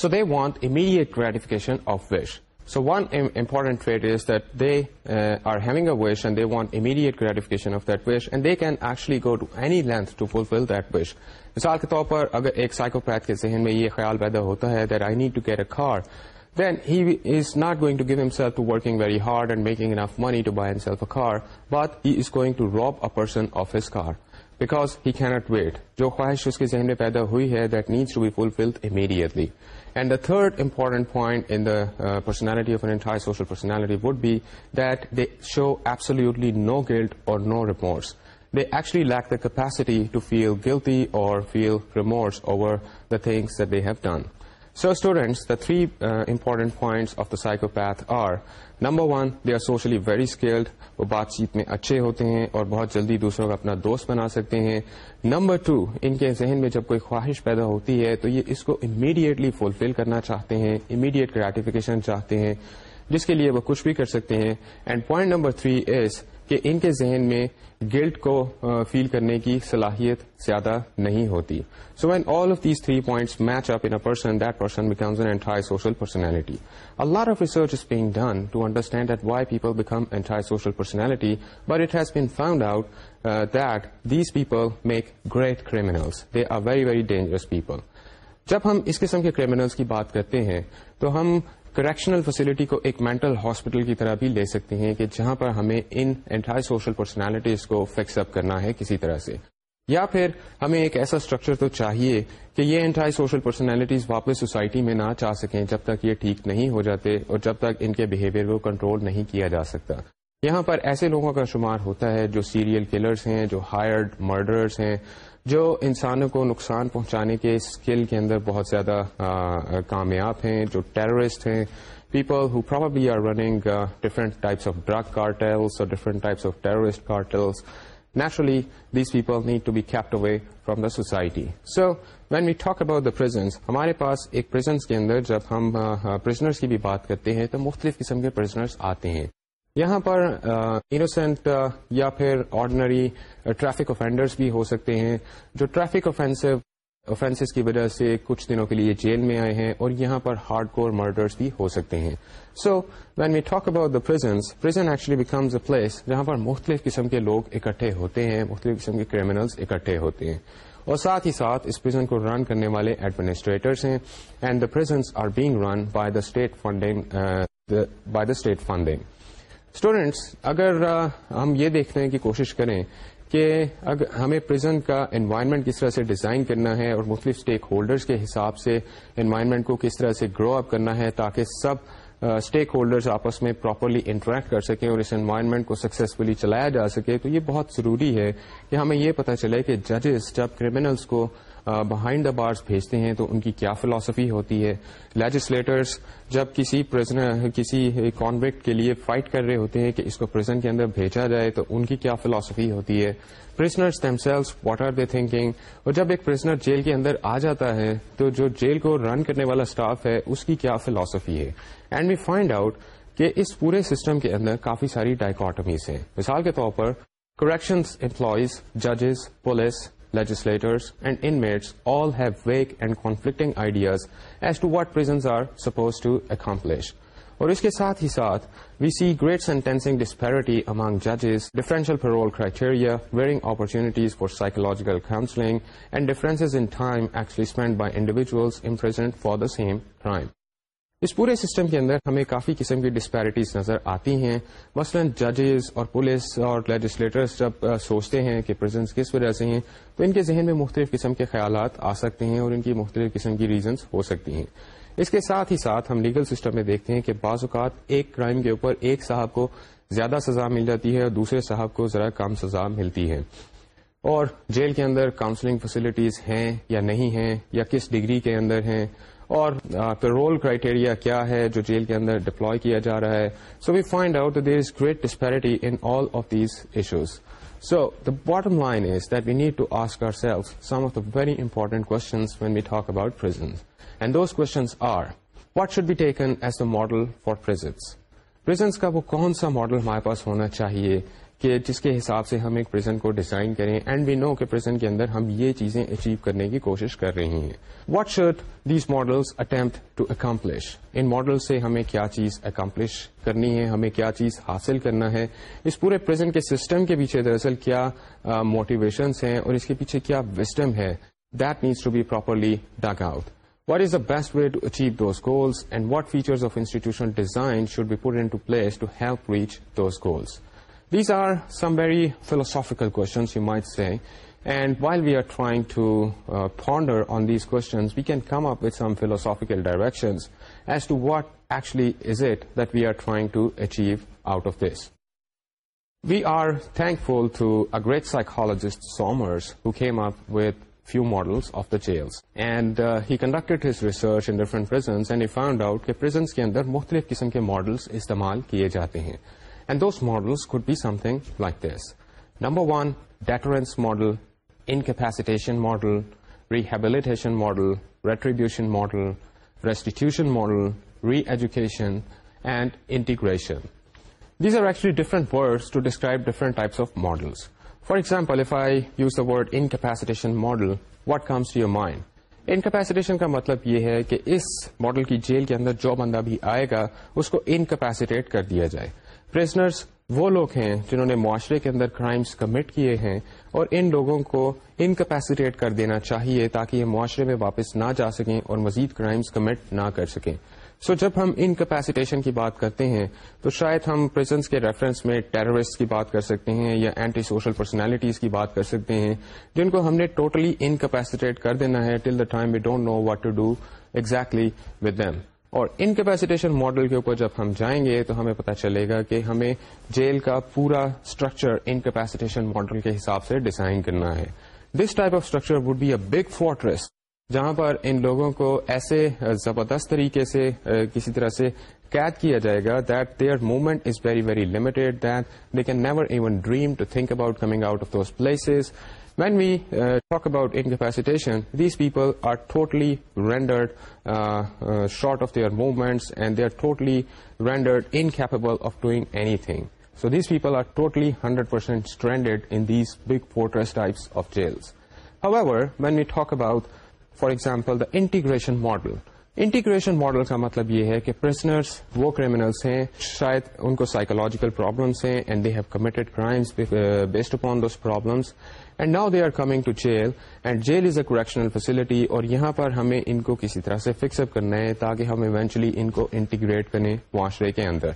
so they want immediate gratification of wish so one important trait is that they they are having a wish and want immediate gratification go to any length to fulfil that wish مثال کے طور پر اگر ایک psychopath کے ذہن میں یہ خیال پیدا ہوتا ہے that I need to get a car then he not going to give himself to working very hard and making an of money to buy an safe a car but he is going to rob a person of his car because he can not wait جو خواہش اس کے ذہن میں پیدا ہوئی ہے that needs to be fulfil immediately and the third important point in personality of antisocial personality would be they show abs no guilt or no remorse they ایچلی lack the capacity to feel guilty or feel remorse the thus they have done sir students the three important points of the psychopath are number one they are socially very skilled وہ بات چیت میں اچھے ہوتے ہیں اور بہت جلدی دوسروں کا اپنا دوست بنا سکتے ہیں نمبر ٹو ان کے ذہن میں جب کوئی خواہش پیدا ہوتی ہے تو یہ اس کو امیڈیٹلی فلفل کرنا چاہتے ہیں امیڈیٹ گریٹیفیکیشن چاہتے ہیں جس کے لیے وہ کچھ بھی کر سکتے ہیں and point number three is کہ ان کے ذہن میں گلٹ کو فیل کرنے کی صلاحیت زیادہ نہیں ہوتی so when all of these three point match up person person that becomes an social personality a lot of research being done to understand why become high social personality but it has been found out that these people make great criminals they are very very dangerous people جب ہم اس قسم کے criminals کی بات کرتے ہیں تو ہم کریکشنل فیسلٹی کو ایک مینٹل ہاسپٹل کی طرح بھی لے سکتی ہیں کہ جہاں پر ہمیں ان اینٹائی سوشل پرسنالٹیز کو فکس اپ کرنا ہے کسی طرح سے یا پھر ہمیں ایک ایسا اسٹرکچر تو چاہیے کہ یہ اینٹائی سوشل پرسنالٹیز واپس سوسائٹی میں نہ چاہ سکیں جب تک یہ ٹھیک نہیں ہو جاتے اور جب تک ان کے بہیویئر کو کنٹرول نہیں کیا جا سکتا یہاں پر ایسے لوگوں کا شمار ہوتا ہے جو سیریل کلرس ہیں جو ہائرڈ مرڈرز ہیں جو انسانوں کو نقصان پہنچانے کے اسکل کے اندر بہت زیادہ کامیاب ہیں جو ٹیررسٹ ہیں people who probably are running different types of drug cartels or different types of terrorist cartels naturally these people need to be kept away from the society so when we talk about the prisons ہمارے پاس ایک presence کے اندر جب ہم prisoners کی بھی بات کرتے ہیں تو مختلف قسم کے پرزنرس آتے ہیں یہاں پر انوسینٹ یا پھر آرڈنری ٹریفک افینڈرس بھی ہو سکتے ہیں جو ٹریفک افینس کی وجہ سے کچھ دنوں کے لیے جیل میں آئے ہیں اور یہاں پر ہارڈ کور مرڈرس بھی ہو سکتے ہیں so when we talk about the prison actually becomes a place جہاں پر مختلف قسم کے لوگ اکٹھے ہوتے ہیں مختلف قسم کے کریمنلز اکٹھے ہوتے ہیں اور ساتھ ہی ساتھ اس پرزن کو رن کرنے والے ایڈمنسٹریٹرس ہیں and the prisons are being run by by the the state state funding funding students اگر ہم یہ دیکھنے کی کوشش کریں کہ اگر ہمیں پریزنٹ کا انوائرمنٹ کس طرح سے ڈیزائن کرنا ہے اور مختلف اسٹیک ہولڈرز کے حساب سے انوائرمنٹ کو کس طرح سے گرو اپ کرنا ہے تاکہ سب اسٹیک ہولڈرز آپس میں پراپرلی انٹریکٹ کر سکیں اور اس انوائرمنٹ کو سکسیزفلی چلایا جا سکے تو یہ بہت ضروری ہے کہ ہمیں یہ پتا چلے کہ ججز جب کریمنلس کو بہائنڈ دا بارس بھیجتے ہیں تو ان کی کیا فلاسفی ہوتی ہے لیجسلیٹرس جب کسی کسی کانوکٹ کے لیے فائٹ کر رہے ہوتے ہیں کہ اس کو پرزن کے اندر بھیجا جائے تو ان کی کیا فلاسفی ہوتی ہے prisoners themselves what are they thinking اور جب ایک پرزنر جیل کے اندر آ جاتا ہے تو جو جیل کو رن کرنے والا اسٹاف ہے اس کی کیا فلاسفی ہے اینڈ وی فائنڈ آؤٹ کہ اس پورے سسٹم کے اندر کافی ساری ڈائکاٹمیز ہیں مثال کے طور پر کریکشن امپلائیز ججز police legislators and ants all have weak and conflicting ideas as to what punish اور اس کے ساتھ ہی ساتھ we see great sentencing disparity among ججز differential parole criteria varying opportunities for psychological counselling and differences in time actually spend by individuals imprisoned for the same crime اس پورے system کے اندر ہمیں کافی قسم کی ڈسپیرٹیز نظر آتی ہیں مثلا ججز اور پولیس اور لیجسلیٹرس جب سوچتے ہیں کہ پرزنس کس وجہ سے ہیں تو ان کے ذہن میں مختلف قسم کے خیالات آ سکتے ہیں اور ان کی مختلف قسم کی ریزنس ہو سکتی ہیں اس کے ساتھ ہی ساتھ ہم لیگل سسٹم میں دیکھتے ہیں کہ بعض اوقات ایک کرائم کے اوپر ایک صاحب کو زیادہ سزا مل جاتی ہے اور دوسرے صاحب کو ذرا کم سزا ملتی ہے اور جیل کے اندر کاؤنسلنگ فیسلٹیز ہیں یا نہیں ہیں یا کس ڈگری کے اندر ہیں اور رول کرائٹیریا کیا ہے جو جیل کے اندر ڈپلوائے کیا جا رہا ہے so we find out there is great disparity in all of these issues so the bottom line is that we need to ask our self some of the very questions when we talk about prisons and those are what should be taken as a model for prisons prisons کا وہ کون سا model ہمارے پاس ہونا چاہیے کہ جس کے حساب سے ہم ایک پریزنٹ کو ڈیزائن کریں اینڈ وی نو کہ کے اندر ہم یہ چیزیں اچیو کرنے کی کوشش کر رہی ہیں what sort these models attempt to accomplish in model سے ہمیں کیا چیز اکمپلش کرنی ہے ہمیں کیا چیز حاصل کرنا ہے اس پورے پرزینٹ کے سسٹم کے پیچھے دراصل کیا موٹیویشنس ہیں اور اس کے پیچھے کیا وسٹم ہے that needs to be properly dug out what is the best way to achieve those goals and what features of institutional design should be put into place to help reach those goals. These are some very philosophical questions you might see and while we are trying to ponder on these we can come up with some philosophical directions as to what actually is it that we are trying to achieve out of this we are thankful to a great psychologist Sommers him up with few models of the jails and he conducted his research in different and you find out كے پیزینٹس كردر مختلف قسم كے models استعمال كیے جاتے ہیں and those model could be something like this number one deterrence model incapacitation model rehabilitation model retribution model restitution model re education and integration these are that words to describe different types of model for example incapacitation model what comes you mind incapacitation کا مطلب یہ ہے کہ اس model کی jail کے اندر جو بندہ بھی آئے گا اس کو انکپیسیٹیٹ کر دیا جائے وہ لوگ ہیں جنہوں نے معاشرے کے اندر کرائمز کمٹ کیے ہیں اور ان لوگوں کو انکپیسیٹیٹ کر دینا چاہیے تاکہ یہ معاشرے میں واپس نہ جا سکیں اور مزید کرائمز کمٹ نہ کر سکیں سو so, جب ہم انکپیسیٹیشن کی بات کرتے ہیں تو شاید ہم کے ریفرنس میں ٹیررسٹ کی بات کر سکتے ہیں یا اینٹی سوشل پرسنالٹیز کی بات کر سکتے ہیں جن کو ہم نے ٹوٹلی totally انکپیسیٹیٹ کر دینا ہے till the time we don't know what to do exactly with them اور ان کیپیسیٹیشن ماڈل کے اوپر جب ہم جائیں گے تو ہمیں پتہ چلے گا کہ ہمیں جیل کا پورا اسٹرکچر ان کیپیسیٹیشن ماڈل کے حساب سے ڈیزائن کرنا ہے this type of structure would be a big fortress جہاں پر ان لوگوں کو ایسے زبردست طریقے سے کسی طرح سے قید کیا جائے گا that their movement is very very limited that they can never even dream to think about coming out of those places When we uh, talk about incapacitation, these people are totally rendered uh, uh, short of their movements, and they are totally rendered incapable of doing anything. So these people are totally 100% stranded in these big fortress types of jails. However, when we talk about, for example, the integration model, integration model کا مطلب یہ ہے کہ prisoners وہ criminals ہیں شاید ان کو سائیکولوجیکل پرابلمس ہیں and they have committed crimes based upon those problems and now they are coming to jail and jail is a correctional facility اور یہاں پر ہمیں ان کو کسی طرح سے فکس اپ کرنا ہے تاکہ ہم ایونچلی ان کو انٹیگریٹ کریں معاشرے کے اندر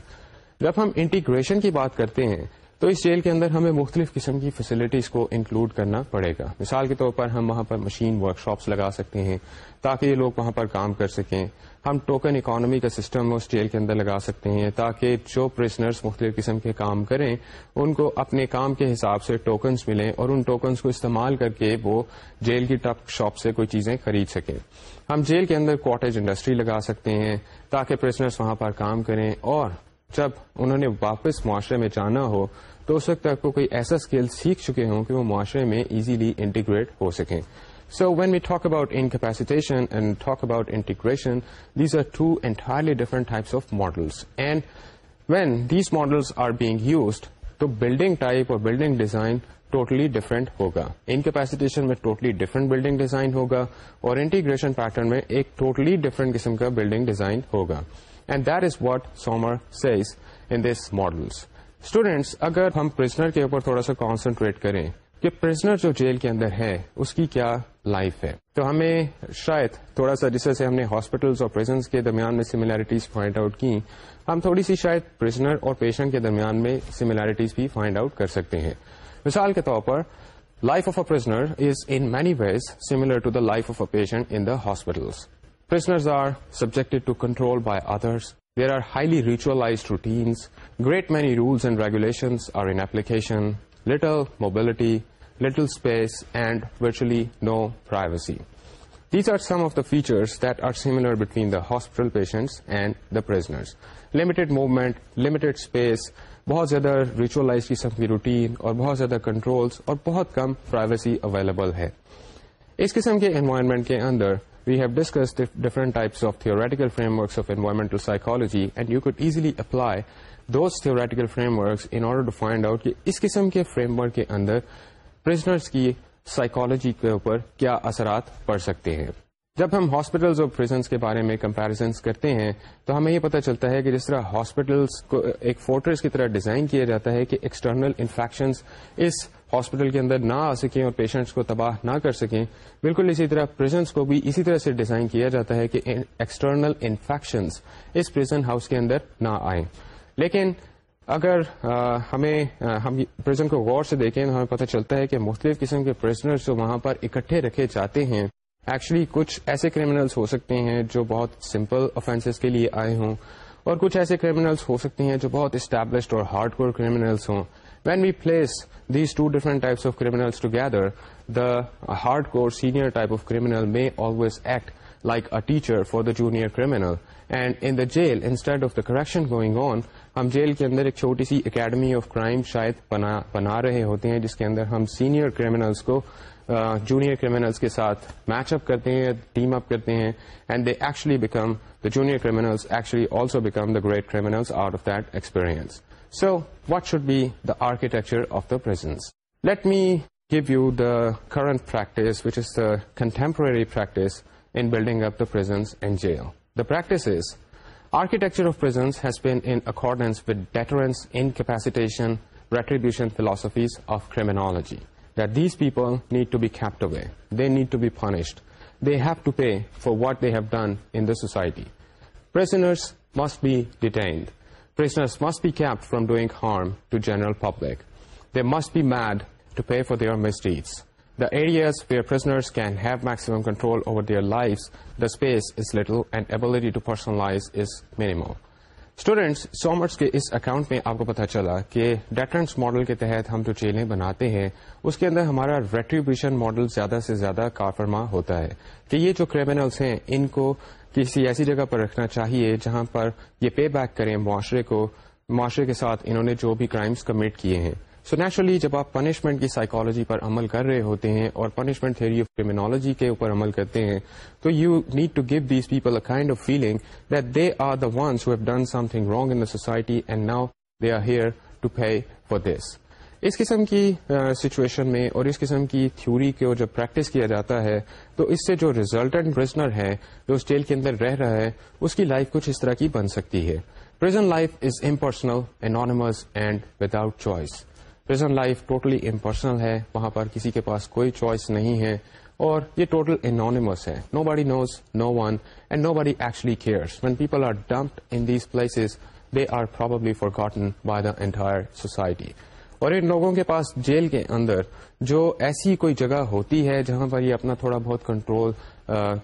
جب ہم انٹیگریشن کی بات کرتے ہیں تو اس جیل کے اندر ہمیں مختلف قسم کی فیسلٹیز کو انکلوڈ کرنا پڑے گا مثال کے طور پر ہم وہاں پر مشین ورک شاپس لگا سکتے ہیں تاکہ یہ لوگ وہاں پر کام کر سکیں ہم ٹوکن اکانومی کا سسٹم اس جیل کے اندر لگا سکتے ہیں تاکہ جو پریسنرس مختلف قسم کے کام کریں ان کو اپنے کام کے حساب سے ٹوکنس ملیں اور ان ٹوکنس کو استعمال کر کے وہ جیل کی ٹپ شاپ سے کوئی چیزیں خرید سکیں ہم جیل کے اندر کاٹیج انڈسٹری لگا سکتے ہیں تاکہ پریشنرس وہاں پر کام کریں اور جب انہوں نے واپس معاشرے میں جانا ہو تو اس وقت آپ کو کوئی ایسا اسکل سیکھ چکے ہوں کہ وہ معاشرے میں ایزیلی انٹیگریٹ ہو سکیں so when we talk about incapacitation and talk about integration these are two entirely different types of models and when these models are being used تو بلڈنگ ٹائپ اور بلڈنگ ڈیزائن ٹوٹلی ڈفرنٹ ہوگا incapacitation میں totally different building design ہوگا اور integration pattern میں ایک totally different قسم کا بلڈنگ ڈیزائن ہوگا and that is what Sommer says in this models students اگر ہم پرسنر کے اوپر تھوڑا سا کانسنٹریٹ کریں کہ پرزنر جو جیل کے اندر ہے اس کی کیا لائف ہے تو ہمیں شاید تھوڑا سا جس سے ہم نے ہاسپٹلس اور پرزنس کے درمیان میں سیملیرٹیز فائنڈ آؤٹ کی ہم تھوڑی سی شاید پرسنر اور پیشنٹ کے درمیان میں سیملیرٹیز بھی فائنڈ آؤٹ کر سکتے ہیں مثال کے طور پر life of a prisoner is in many ways similar to the life of a patient in the hospitals prisoners are subject to control by others there are highly routines, great many rules and regulations are in application little mobility little space and virtually no privacy these are some of the features that are similar between the hospital patients and the prisoners. Limited movement limited space بہت زیادہ ریچولاز کی routine اور بہت زیادہ controls اور بہت کم privacy available ہے اس قسم کے انوائرمنٹ کے اندر we have discuss different types of theoretical framework of environmental psychology and you could easily apply those theoretical framework in order to find out اس قسم کے فریم ورک کے اندر پرزنرس کی سائیکالوجی کے اوپر کیا اثرات پڑ سکتے ہیں جب ہم ہاسپٹل اور کے بارے میں کمپیرزن کرتے ہیں تو ہمیں یہ پتہ چلتا ہے کہ جس طرح ہاسپٹلس کو ایک فورٹریس کی طرح ڈیزائن کیا جاتا ہے کہ ایکسٹرنل انفیکشن اس ہاسپٹل کے اندر نہ آ سکیں اور پیشنٹس کو تباہ نہ کر سکیں بالکل اسی طرح پریزنس کو بھی اسی طرح سے ڈیزائن کیا جاتا ہے کہ ایکسٹرنل انفیکشنز اس پریزن ہاؤس کے اندر نہ آئیں لیکن اگر ہمیں ہم پریزن کو غور سے دیکھیں تو ہمیں پتہ چلتا ہے کہ مختلف قسم کے پریزنرز جو وہاں پر اکٹھے رکھے جاتے ہیں ایکچولی کچھ ایسے کریمنلس ہو سکتے ہیں جو بہت سمپل افینسز کے لیے آئے ہوں اور کچھ ایسے کریمنلز ہو سکتے ہیں جو بہت اسٹیبلشڈ اور ہارڈ کور کریمنلس ہوں when we place these two different types of criminals together, the hardcore senior type of criminal may always act like a teacher for the criminal. Criminal and in the jail of of the going going on ہم jail کے اندر ایک چھوٹی سی academy of crime شاید بنا رہے ہوتے ہیں جس کے اندر ہم سینئر کریمنلس کو جونیئر کریمنلس کے ساتھ میچ اپ کرتے ہیں ٹیم اپ کرتے ہیں and they actually become the junior actually also become the great criminals out of that experience So what should be the architecture of the prisons? Let me give you the current practice, which is the contemporary practice in building up the prisons and jail. The practice is, architecture of prisons has been in accordance with deterrence, incapacitation, retribution philosophies of criminology, that these people need to be kept away. They need to be punished. They have to pay for what they have done in the society. Prisoners must be detained. Must be kept from doing harm to general public they must be made to pay for their mistakes the areas there prisoners can have maximum control over their life the space is little and ability to personalise is minimum students Sommers کے اس account میں آپ کو پتا چلا کہ deterrence model کے تحت ہم جو جیلیں بناتے ہیں اس کے اندر ہمارا ریٹریبیوشن ماڈل زیادہ سے زیادہ کارفرما ہوتا ہے کہ یہ جو کریمنلس ہیں ان کو کسی ایسی جگہ پر رکھنا چاہیے جہاں پر یہ پے بیک کریں معاشرے کو معاشرے کے ساتھ انہوں نے جو بھی کرائمس کمٹ کیے ہیں سو so نیچرلی جب آپ پنشمنٹ کی سائیکالوجی پر عمل کر رہے ہوتے ہیں اور پنشمنٹ تھیوری آف کریمنالوجی کے اوپر عمل کرتے ہیں تو you need to give these people a kind of feeling that they are the ones done something wrong in society and now they are here to pay for this اس قسم کی situation میں اور اس قسم کی تھیوری کو جب practice کیا جاتا ہے تو اس سے جو ریزلٹنٹ پرزنر ہے جو اس جیل کے اندر رہ رہا ہے اس کی لائف کچھ اس طرح کی بن سکتی ہے prison life is impersonal anonymous and without choice prison life totally impersonal ہے وہاں پر کسی کے پاس کوئی چوائس نہیں ہے اور یہ ٹوٹل انانمس ہے nobody knows no one and nobody actually cares when people are dumped in these places they are probably forgotten by the entire society اور ان لوگوں کے پاس جیل کے اندر جو ایسی کوئی جگہ ہوتی ہے جہاں پر یہ اپنا تھوڑا بہت کنٹرول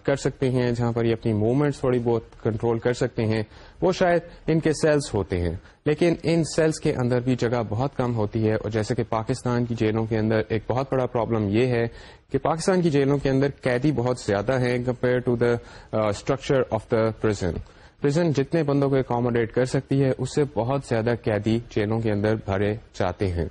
کر سکتے ہیں جہاں پر یہ اپنی موومینٹس تھوڑی بہت کنٹرول کر سکتے ہیں وہ شاید ان کے سیلز ہوتے ہیں لیکن ان سیلز کے اندر بھی جگہ بہت کم ہوتی ہے اور جیسے کہ پاکستان کی جیلوں کے اندر ایک بہت بڑا پرابلم یہ ہے کہ پاکستان کی جیلوں کے اندر قیدی بہت زیادہ ہیں compare to the structure of the present prison جتنے بندوں کو اکوموڈیٹ کر سکتی ہے اس سے بہت زیادہ قیدی جیلوں کے اندر بھرے جاتے ہیں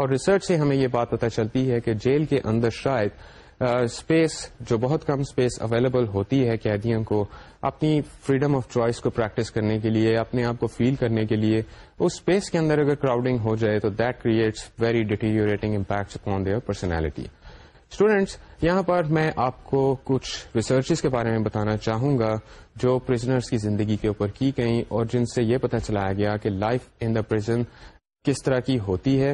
اور ریسرچ سے ہمیں یہ بات پتا چلتی ہے کہ جیل کے اندر شاید اسپیس جو بہت کم اسپیس اویلیبل ہوتی ہے قیدیوں کو اپنی فریڈم آف چوائس کو پریکٹس کرنے کے لیے اپنے آپ کو فیل کرنے کے لیے اس اسپیس کے اندر اگر کراؤڈنگ ہو جائے تو that creates very deteriorating impact on their personality students یہاں پر میں آپ کو کچھ ریسرچ کے بارے میں بتانا چاہوں گا جو پرزنرس کی زندگی کے اوپر کی گئیں اور جن سے یہ پتہ چلایا گیا کہ لائف ان دا پرزن کس طرح کی ہوتی ہے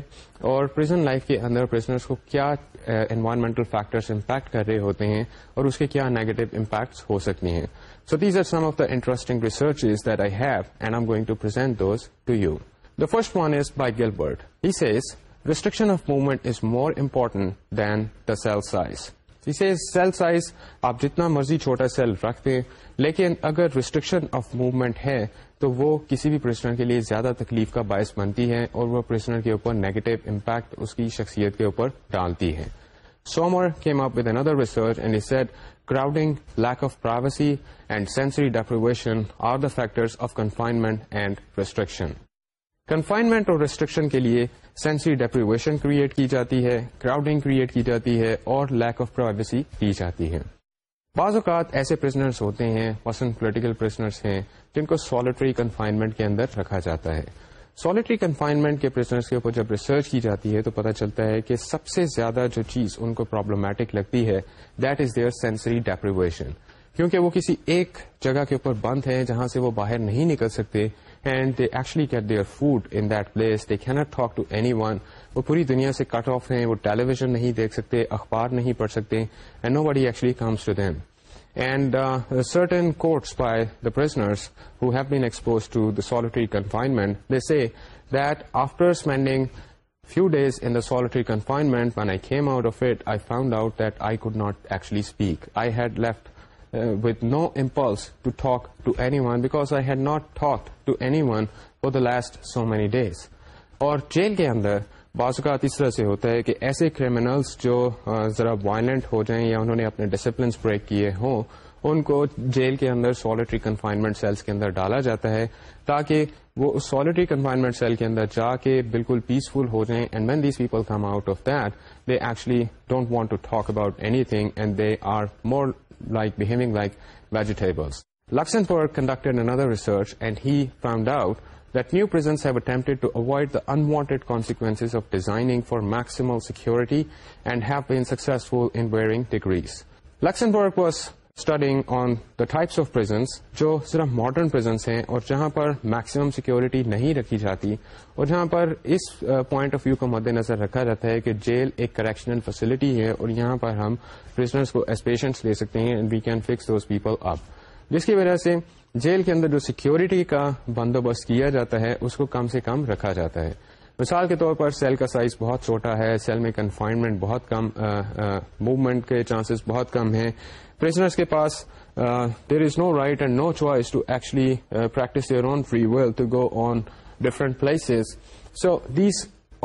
اور پرزن لائف کے اندر پرزنرس کو کیا انوائرمنٹل فیکٹرس امپیکٹ کر رہے ہوتے ہیں اور اس کے کیا نیگیٹو امپیکٹس ہو سکتے ہیں so these are some of the interesting research that I have and am going to present those to you the first one is by Gale Bird says restriction of movement is more important than the cell size اسے cell size آپ جتنا مرضی چھوٹا cell رکھتے لیکن اگر restriction of movement ہے تو وہ کسی بھی پرشنر کے لیے زیادہ تکلیف کا باعث بنتی ہے اور وہ وہنر کے اوپر نیگیٹو امپیکٹ اس کی شخصیت کے اوپر ڈالتی ہے Sommer came up with another research and set crowding lack of privacy and sensory deprivation are the factors of confinement and restriction confinement اور ریسٹرکشن کے لیے سینسری ڈیپریویشن کریٹ کی جاتی ہے کراؤڈنگ کریٹ کی جاتی ہے اور لیک آف پرائیویسی کی جاتی ہے بعض اوقات ایسے پرزنرس ہوتے ہیں پسند پولیٹیکل پرسنرس ہیں جن کو سالٹری کنفائنمنٹ کے اندر رکھا جاتا ہے سالٹری کنفائنمنٹ کے پرزنرس کے اوپر جب ریسرچ کی جاتی ہے تو پتہ چلتا ہے کہ سب سے زیادہ جو چیز ان کو پرابلمٹک لگتی ہے that is their sensory deprivation کیونکہ وہ کسی ایک جگہ کے اوپر بند ہے جہاں سے وہ باہر نہیں نکل سکتے and they actually get their food in that place they can't talk to anyone وہ پوری دنیا سے کٹ آف ہیں وہ ٹیلی ویژن نہیں دیکھ سکتے اخبار نہیں پڑھ سکتے and nobody actually comes to them and certain quotes by the prisoners who have been expose to the solitary confinement they say that after spending few days in the solitary confinement when I came out of it I found out that I could not actually speak I had left with no impulse to talk to anyone because I had not talk to anyone for the last so many days اور jail کے اندر بعض اوقات اس طرح سے ہوتا ہے کہ ایسے کریمنلس جو ذرا وائلنٹ ہو جائیں یا انہوں نے اپنے ڈسپلنس بریک کیے ہوں ان کو جیل کے اندر سالٹری کنفائنمنٹ سیلس کے اندر ڈالا جاتا ہے تاکہ وہ سالٹری کنفائنمنٹ سیل کے اندر جا کے بالکل پیسفل ہو جائیں and when these people come out of that they actually don't want to talk about anything and they are more like behaving like vegetables. Luxembourg conducted another research, and he found out that new prisons have attempted to avoid the unwanted consequences of designing for maximal security and have been successful in varying degrees. Luxembourg was studying on the types of prisons جو صرف modern presence ہیں اور جہاں پر maximum security نہیں رکھی جاتی اور جہاں پر اس پوائنٹ آف ویو کو مد نظر رکھا جاتا ہے کہ جیل ایک کریکشنل فیسلٹی ہے اور یہاں پر ہم کو پیشنٹس لے سکتے ہیں and we can fix those people up جس کی وجہ سے جیل کے اندر جو سیکورٹی کا بندوبست کیا جاتا ہے اس کو کم سے کم رکھا جاتا ہے مثال کے طور پر سیل کا سائز بہت چھوٹا ہے سیل میں کنفائنمنٹ بہت کم موومنٹ کے چانسز بہت کم ہیں پریشنرس کے پاس there is no right and no choice to actually practice your own free will to go on different places so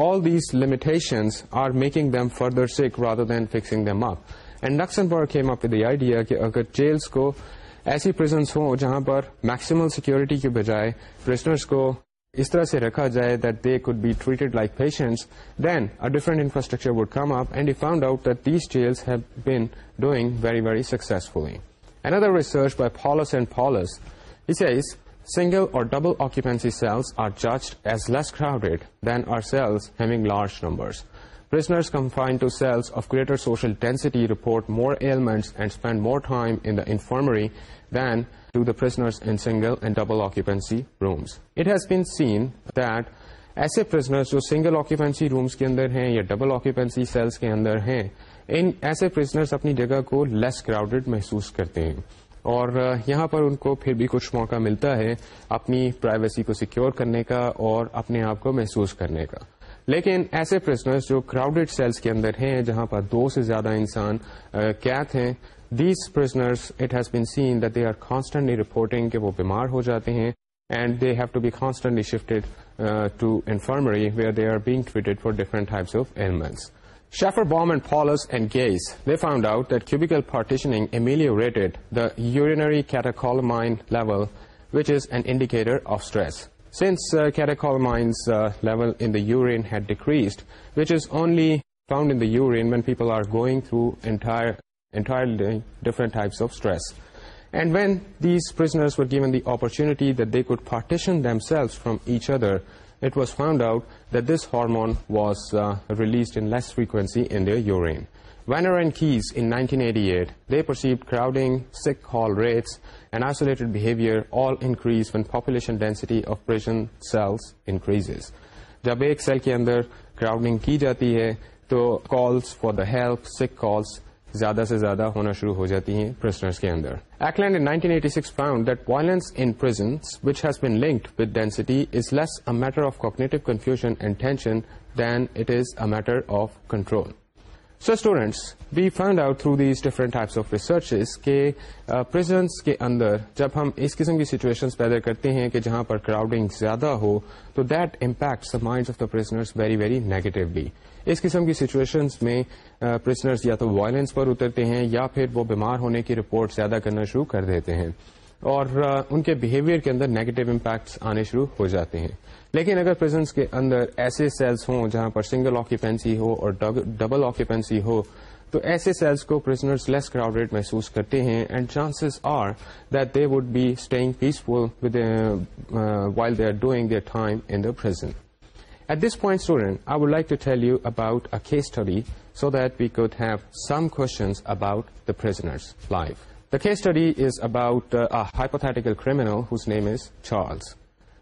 all these limitations are making them further sick rather than fixing them up and Nixon for came up the idea کہ اگر jealous کو ایسی prisons ہوں جہاں پر maximum security کے بجائے prisoners کو اس طرح سے رکھا جائے that they could be treated like patients then a different infrastructure would come up and we found out that these tells have been doing very very successful in other research by Falls and Falls single or double occupancy cells are judged as less crowded than are cells having large numbers numbers confined to cells of greater social density report more elements and spend more time in the infirmary than two prisoners جو single occupancy rooms کے اندر ہیں یا double occupancy cells کے اندر ہیں ان ایسے پرزنرز اپنی جگہ کو لیس کراؤڈیڈ محسوس کرتے ہیں اور یہاں پر ان کو پھر بھی کچھ موقع ملتا ہے اپنی پرائیویسی کو سیکیور کرنے کا اور اپنے آپ کو محسوس کرنے کا لیکن ایسے پرزنرز جو کراؤڈیڈ سیلس کے اندر ہیں جہاں پر دو سے زیادہ انسان قید ہیں these prisoners it has been seen that they are constantly reporting کہ وہ بیمار ہو جاتے ہیں and they have to be constantly shifted to infirmary where they are being treated for different types of ailments Shepherd Baum and Paulus and Gaze, they found out that cubical partitioning ameliorated the urinary catecholamine level, which is an indicator of stress. Since uh, catecholamine's uh, level in the urine had decreased, which is only found in the urine when people are going through entire different types of stress and when these per opportunity could partition them cells from each other it was found out that this hormone was released less frequency in urine when are anxiety they perceive crowding sick call rates and isolate behaviour all increase when population density often cells increase جب ایک cell کے اندر crowding کی جاتی ہے تو calls for the help sick calls زیادہ سے زیادہ ہونا شروع ہو جاتی ہیں پرسنرز کے اندر Ekland in in 1986 found that violence prisons which has been linked density is less matter of cognitive confusion and tension than it is a matter of control so students we find out through these different types of research کے prisons کے اندر جب ہم اس قسم کی situation پیدا کرتے ہیں کہ جہاں پر کراؤڈنگ زیادہ ہو تو that impacts minds of the prisoners very very negatively اس قسم کی سچویشنز میں پرسنرز یا تو وائلنس پر اترتے ہیں یا پھر وہ بیمار ہونے کی رپورٹ زیادہ کرنا شروع کر دیتے ہیں اور ان کے بہیویئر کے اندر نیگیٹو امپیکٹس آنے شروع ہو جاتے ہیں لیکن اگر پرزنس کے اندر ایسے سیلز ہوں جہاں پر سنگل آکوپینسی ہو اور ڈبل آکوپینسی ہو تو ایسے سیلز کو پرزنرز لیس کراؤڈیڈ محسوس کرتے ہیں and chances are that they would be least peaceful while they are doing their time in the present At this point, student, I would like to tell you about a case study so that we could have some questions about the prisoner's life. The case study is about uh, a hypothetical criminal whose name is Charles.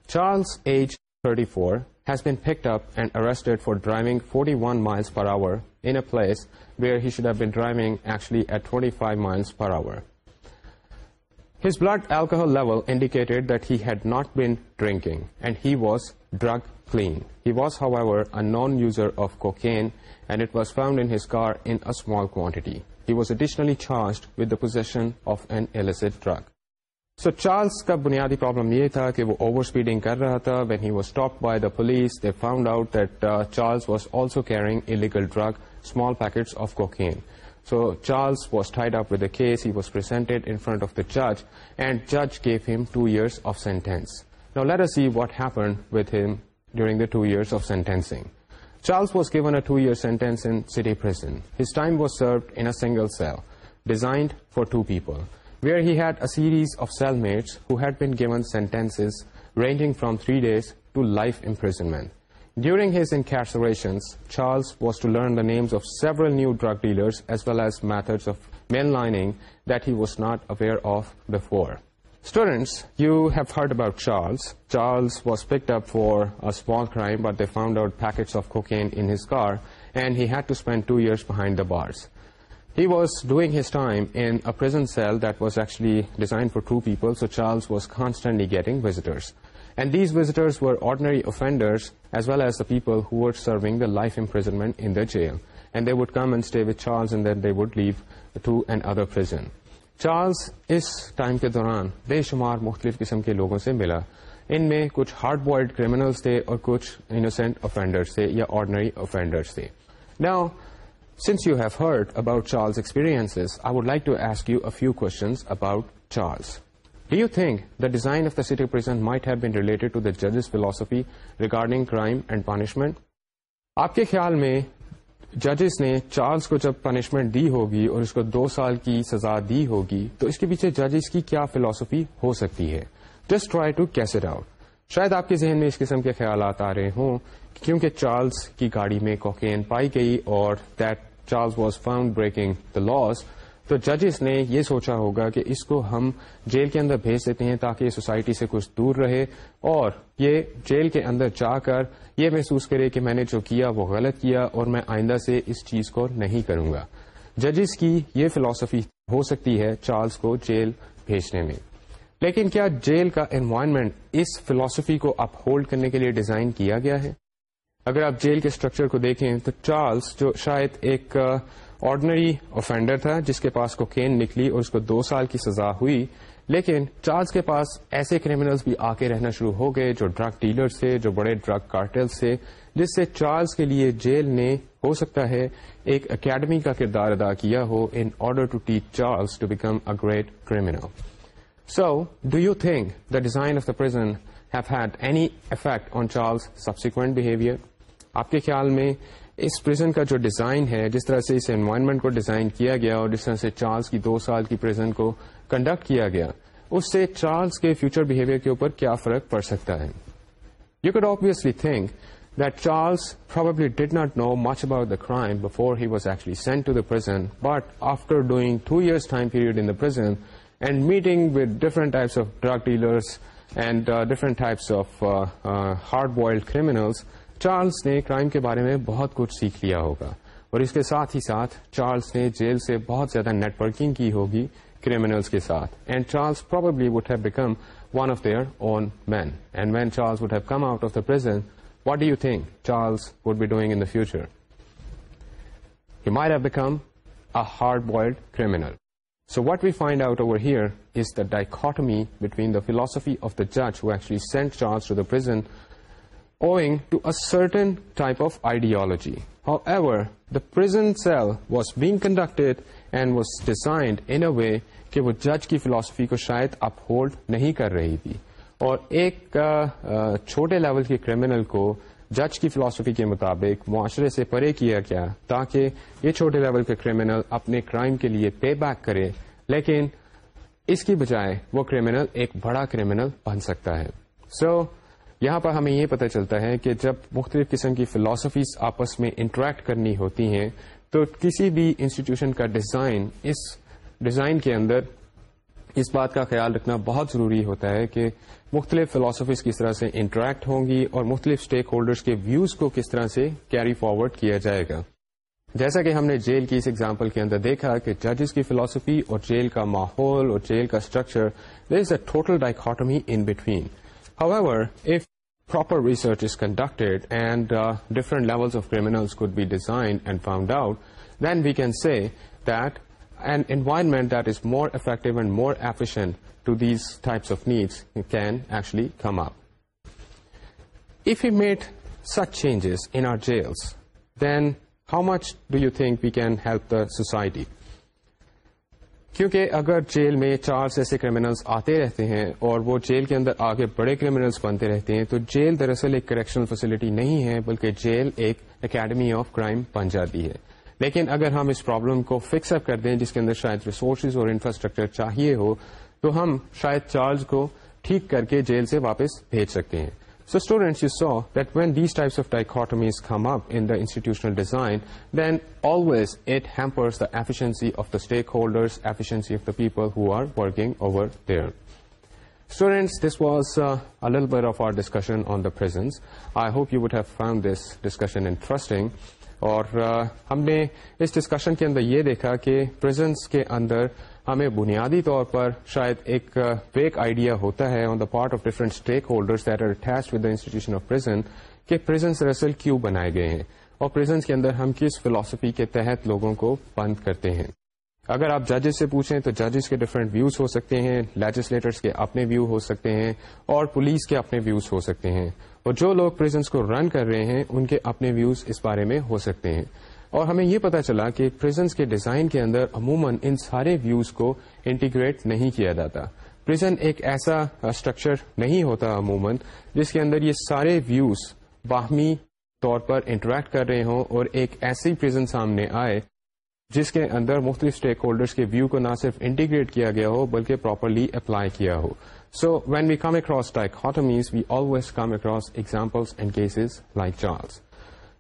Charles, age 34, has been picked up and arrested for driving 41 miles per hour in a place where he should have been driving actually at 25 miles per hour. His blood alcohol level indicated that he had not been drinking and he was drug clean. He was, however, a non-user of cocaine and it was found in his car in a small quantity. He was additionally charged with the possession of an illicit drug. So Charles کا بنیادی problem یہ تھا کہ وہ over speeding کر رہا تھا when he was stop by the police they found out that Charles was also carrying illegal drug small packets of cocaine so Charles was tied up with case he was presented in front of the جج and جج give him two years of sentence know let see what happen with ہم during the 2 years of sentencing. Charles was given a 2-year sentence in city prison. His time was served in a single cell, designed for 2 people, where he had a series of cellmates who had been given sentences ranging from 3 days to life imprisonment. During his incarcerations, Charles was to learn the names of several new drug dealers as well as methods of mainlining that he was not aware of before. Students, you have heard about Charles. Charles was picked up for a small crime, but they found out packets of cocaine in his car, and he had to spend 2 years behind the bars. He was doing his time in a prison cell that was actually designed for two people, so Charles was constantly getting visitors. And these visitors were ordinary offenders, as well as the people who were serving the life imprisonment in the jail. And they would come and stay with Charles, and then they would leave to another prison. Charles us time کے دوران بے شمار مختلف قسم کے لوگوں سے ملا ان میں کچھ ہارڈ بوائلڈ کریمنلس تھے اور کچھ انوسینٹ افینڈرس تھے یا آرڈنری افینڈرس تھے نا since you have heard about Charles experience I would like to ask you a few about Charles do you think the design of the city present might have been related to the ججز philosophy regarding crime and punishment آپ کے خیال میں ججز نے Charles کو جب punishment دی ہوگی اور اس کو دو سال کی سزا دی ہوگی تو اس کے پیچھے ججز کی کیا فلسفی ہو سکتی ہے جس try to case it out شاید آپ کے ذہن میں اس قسم کے خیالات آ رہے ہوں کیونکہ چارلز کی گاڑی میں کوکین پائی گئی اور that Charles was found breaking the laws تو ججز نے یہ سوچا ہوگا کہ اس کو ہم جیل کے اندر بھیج دیتے ہیں تاکہ یہ سوسائٹی سے کچھ دور رہے اور یہ جیل کے اندر جا کر یہ محسوس کرے کہ میں نے جو کیا وہ غلط کیا اور میں آئندہ سے اس چیز کو نہیں کروں گا ججز کی یہ فلسفی ہو سکتی ہے چارلز کو جیل بھیجنے میں لیکن کیا جیل کا انوائرمنٹ اس فلسفی کو اپ ہولڈ کرنے کے لیے ڈیزائن کیا گیا ہے اگر آپ جیل کے سٹرکچر کو دیکھیں تو چارلز جو شاید ایک آرڈنری اوفینڈر تھا جس کے پاس کوکین نکلی اور اس کو دو سال کی سزا ہوئی لیکن چارلز کے پاس ایسے کریمنلز بھی آ کے رہنا شروع ہو گئے جو ڈرگ ڈیلر تھے جو بڑے ڈرگ کارٹل تھے جس سے چارلز کے لیے جیل نے ہو سکتا ہے ایک اکیڈمی کا کردار ادا کیا ہو in order to teach Charles to become a great criminal so do you think the design of the prison have had any effect on Charles subsequent behaviour آپ کے خیال میں اس پریزن کا جو ڈیزائن ہے جس طرح سے اس انوائرمنٹ کو ڈیزائن کیا گیا اور جس طرح سے چارلز کی دو سال کی پریزن کو کنڈکٹ کیا گیا اس سے چارلز کے فیوچر بہیویئر کے اوپر کیا فرق پڑ سکتا ہے you could obviously think that Charles probably did not know much about the crime before he was actually sent to the prison but after doing two years time period in prison and meeting with different types of drug dealers and different types of hard boiled criminals Charles نے crime کے بارے میں بہت کچھ سیکھ لیا ہوگا اور اس کے ساتھ ہی ساتھ چارلس نے جیل سے بہت زیادہ نیٹ ورکنگ کی ہوگی کریمنلز کے ساتھ and Charles probably would have become one of their own men and man Charles would have come out of the prison what do you think Charles would be doing in the future hard boiled criminal so what we find out over here is the dichotomy between the philosophy of the جج who actually sent Charles to the present certain time of ideology however cell was being conducted and was designed in a way کہ وہ جج کی philosophy کو شاید اپ hold نہیں کر رہی تھی اور ایک چھوٹے لیول کے کریمنل کو جج کی فلاسفی کے مطابق معاشرے سے پرے کیا گیا تاکہ یہ چھوٹے لیول کے کریمنل اپنے کرائم کے لیے پے بیک کرے لیکن اس کی بجائے وہ کریمنل ایک بڑا کریمنل بن سکتا ہے سو so, یہاں پر ہمیں یہ پتہ چلتا ہے کہ جب مختلف قسم کی فلاسفیز آپس میں انٹریکٹ کرنی ہوتی ہیں تو کسی بھی انسٹیٹیوشن کا ڈیزائن اس ڈیزائن کے اندر اس بات کا خیال رکھنا بہت ضروری ہوتا ہے کہ مختلف فلاسفیز کس طرح سے انٹریکٹ ہوں گی اور مختلف اسٹیک ہولڈرز کے ویوز کو کس طرح سے کیری فارورڈ کیا جائے گا جیسا کہ ہم نے جیل کی اس ایگزامپل کے اندر دیکھا کہ ججز کی فلاسفی اور جیل کا ماحول اور جیل کا structure there is a total dichotomy in between However, if proper research is conducted and uh, different levels of criminals could be designed and found out, then we can say that an environment that is more effective and more efficient to these types of needs can actually come up. If we made such changes in our jails, then how much do you think we can help the society? کیونکہ اگر jail میں چار سے ایسے criminals آتے رہتے ہیں اور وہ جیل کے اندر آگے بڑے کریمنلس بنتے رہتے ہیں تو جیل دراصل ایک کریکشن فیسلٹی نہیں ہے بلکہ جیل ایک اکیڈمی آف کرائم بن جاتی ہے لیکن اگر ہم اس پرابلم کو فکس اپ کر دیں جس کے اندر شاید ریسورسز اور انفراسٹرکچر چاہیے ہو تو ہم شاید چارج کو ٹھیک کر کے جیل سے واپس بھیج سکتے ہیں So students, you saw that when these types of dichotomies come up in the institutional design, then always it hampers the efficiency of the stakeholders, efficiency of the people who are working over there. Students this was all of our discussion on the prisons I hope you would have found this discussion interesting اور ہم نے اس discussion کے اندر یہ دیکھا کہ present کے اندر ہمیں بنیادی طور پر شاید ایک ویک آئیڈیا ہوتا ہے on the part of different stake holders that are attach with the institution of offend کہ پرزینٹس رسل کیوں بنائے گئے ہیں اور پرزینس کے اندر ہم کس فلاسفی کے تحت لوگوں کو بند کرتے ہیں اگر آپ ججز سے پوچھیں تو ججز کے ڈفرینٹ ویوز ہو سکتے ہیں لیجسلیٹرس کے اپنے ویو ہو سکتے ہیں اور پولیس کے اپنے ویوز ہو سکتے ہیں اور جو لوگ پریزنس کو رن کر رہے ہیں ان کے اپنے ویوز اس بارے میں ہو سکتے ہیں اور ہمیں یہ پتا چلا کہ پرزنس کے ڈیزائن کے اندر عموماً ان سارے ویوز کو انٹیگریٹ نہیں کیا جاتا پریزن ایک ایسا اسٹرکچر نہیں ہوتا عموماً جس کے اندر یہ سارے ویوز باہمی طور پر انٹریکٹ کر رہے ہوں اور ایک ایسی پرزن سامنے آئے جس کے اندر مختلف اسٹیک ہولڈرس کے ویو کو نہ صرف انٹیگریٹ کیا گیا ہو بلکہ پراپرلی اپلائی کیا ہو so when we come across دائک we always come across examples and cases like Charles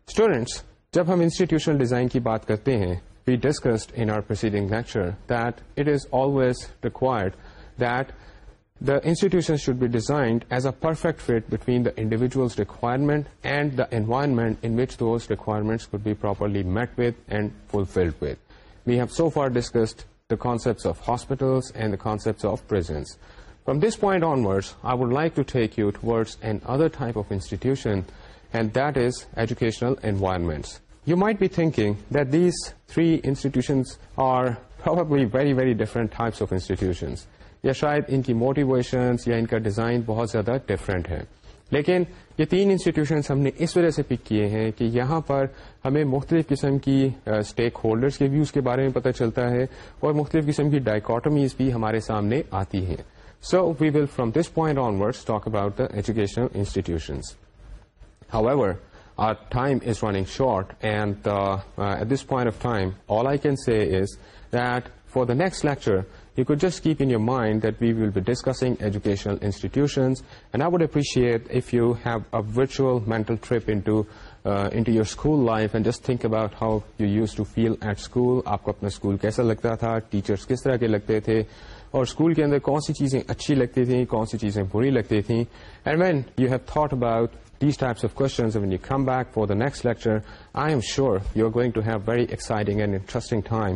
students جب ہم انسٹیٹیوشنل ڈیزائن کی بات کرتے ہیں we discussed in our proceeding lecture that it is always required that The institution should be designed as a perfect fit between the individual's requirement and the environment in which those requirements could be properly met with and fulfilled with. We have so far discussed the concepts of hospitals and the concepts of prisons. From this point onwards, I would like to take you towards another type of institution, and that is educational environments. You might be thinking that these three institutions are probably very, very different types of institutions. یا شاید ان کی motivations یا ان کا design بہت زیادہ different ہے لیکن یہ تین انسٹیٹیوشنس ہم نے اس وجہ سے پک کیے ہیں کہ یہاں پر ہمیں مختلف قسم کی اسٹیک ہولڈرس کے ویوز کے بارے میں پتہ چلتا ہے اور مختلف قسم کی ڈائکاٹمیز بھی ہمارے سامنے آتی ہیں so we will from this point onward talk about the educational institutions our time is running short and at this point of time all I can say is that for the next lecture you could just keep in your mind that we will be discussing educational institutions and I would appreciate if you have a virtual میں school life and just think about how you used to feel at school آپ کو اپنا school کیسا لگتا تھا teachers کس طرح کے لگتے تھے اور اسکول کے اندر کون سی چیزیں اچھی لگتی تھیں کون سی چیزیں بری لگتی تھیں and when you have thought about these types of con when you come back for the next lecture I am sure you are going to have very exciting and interesting time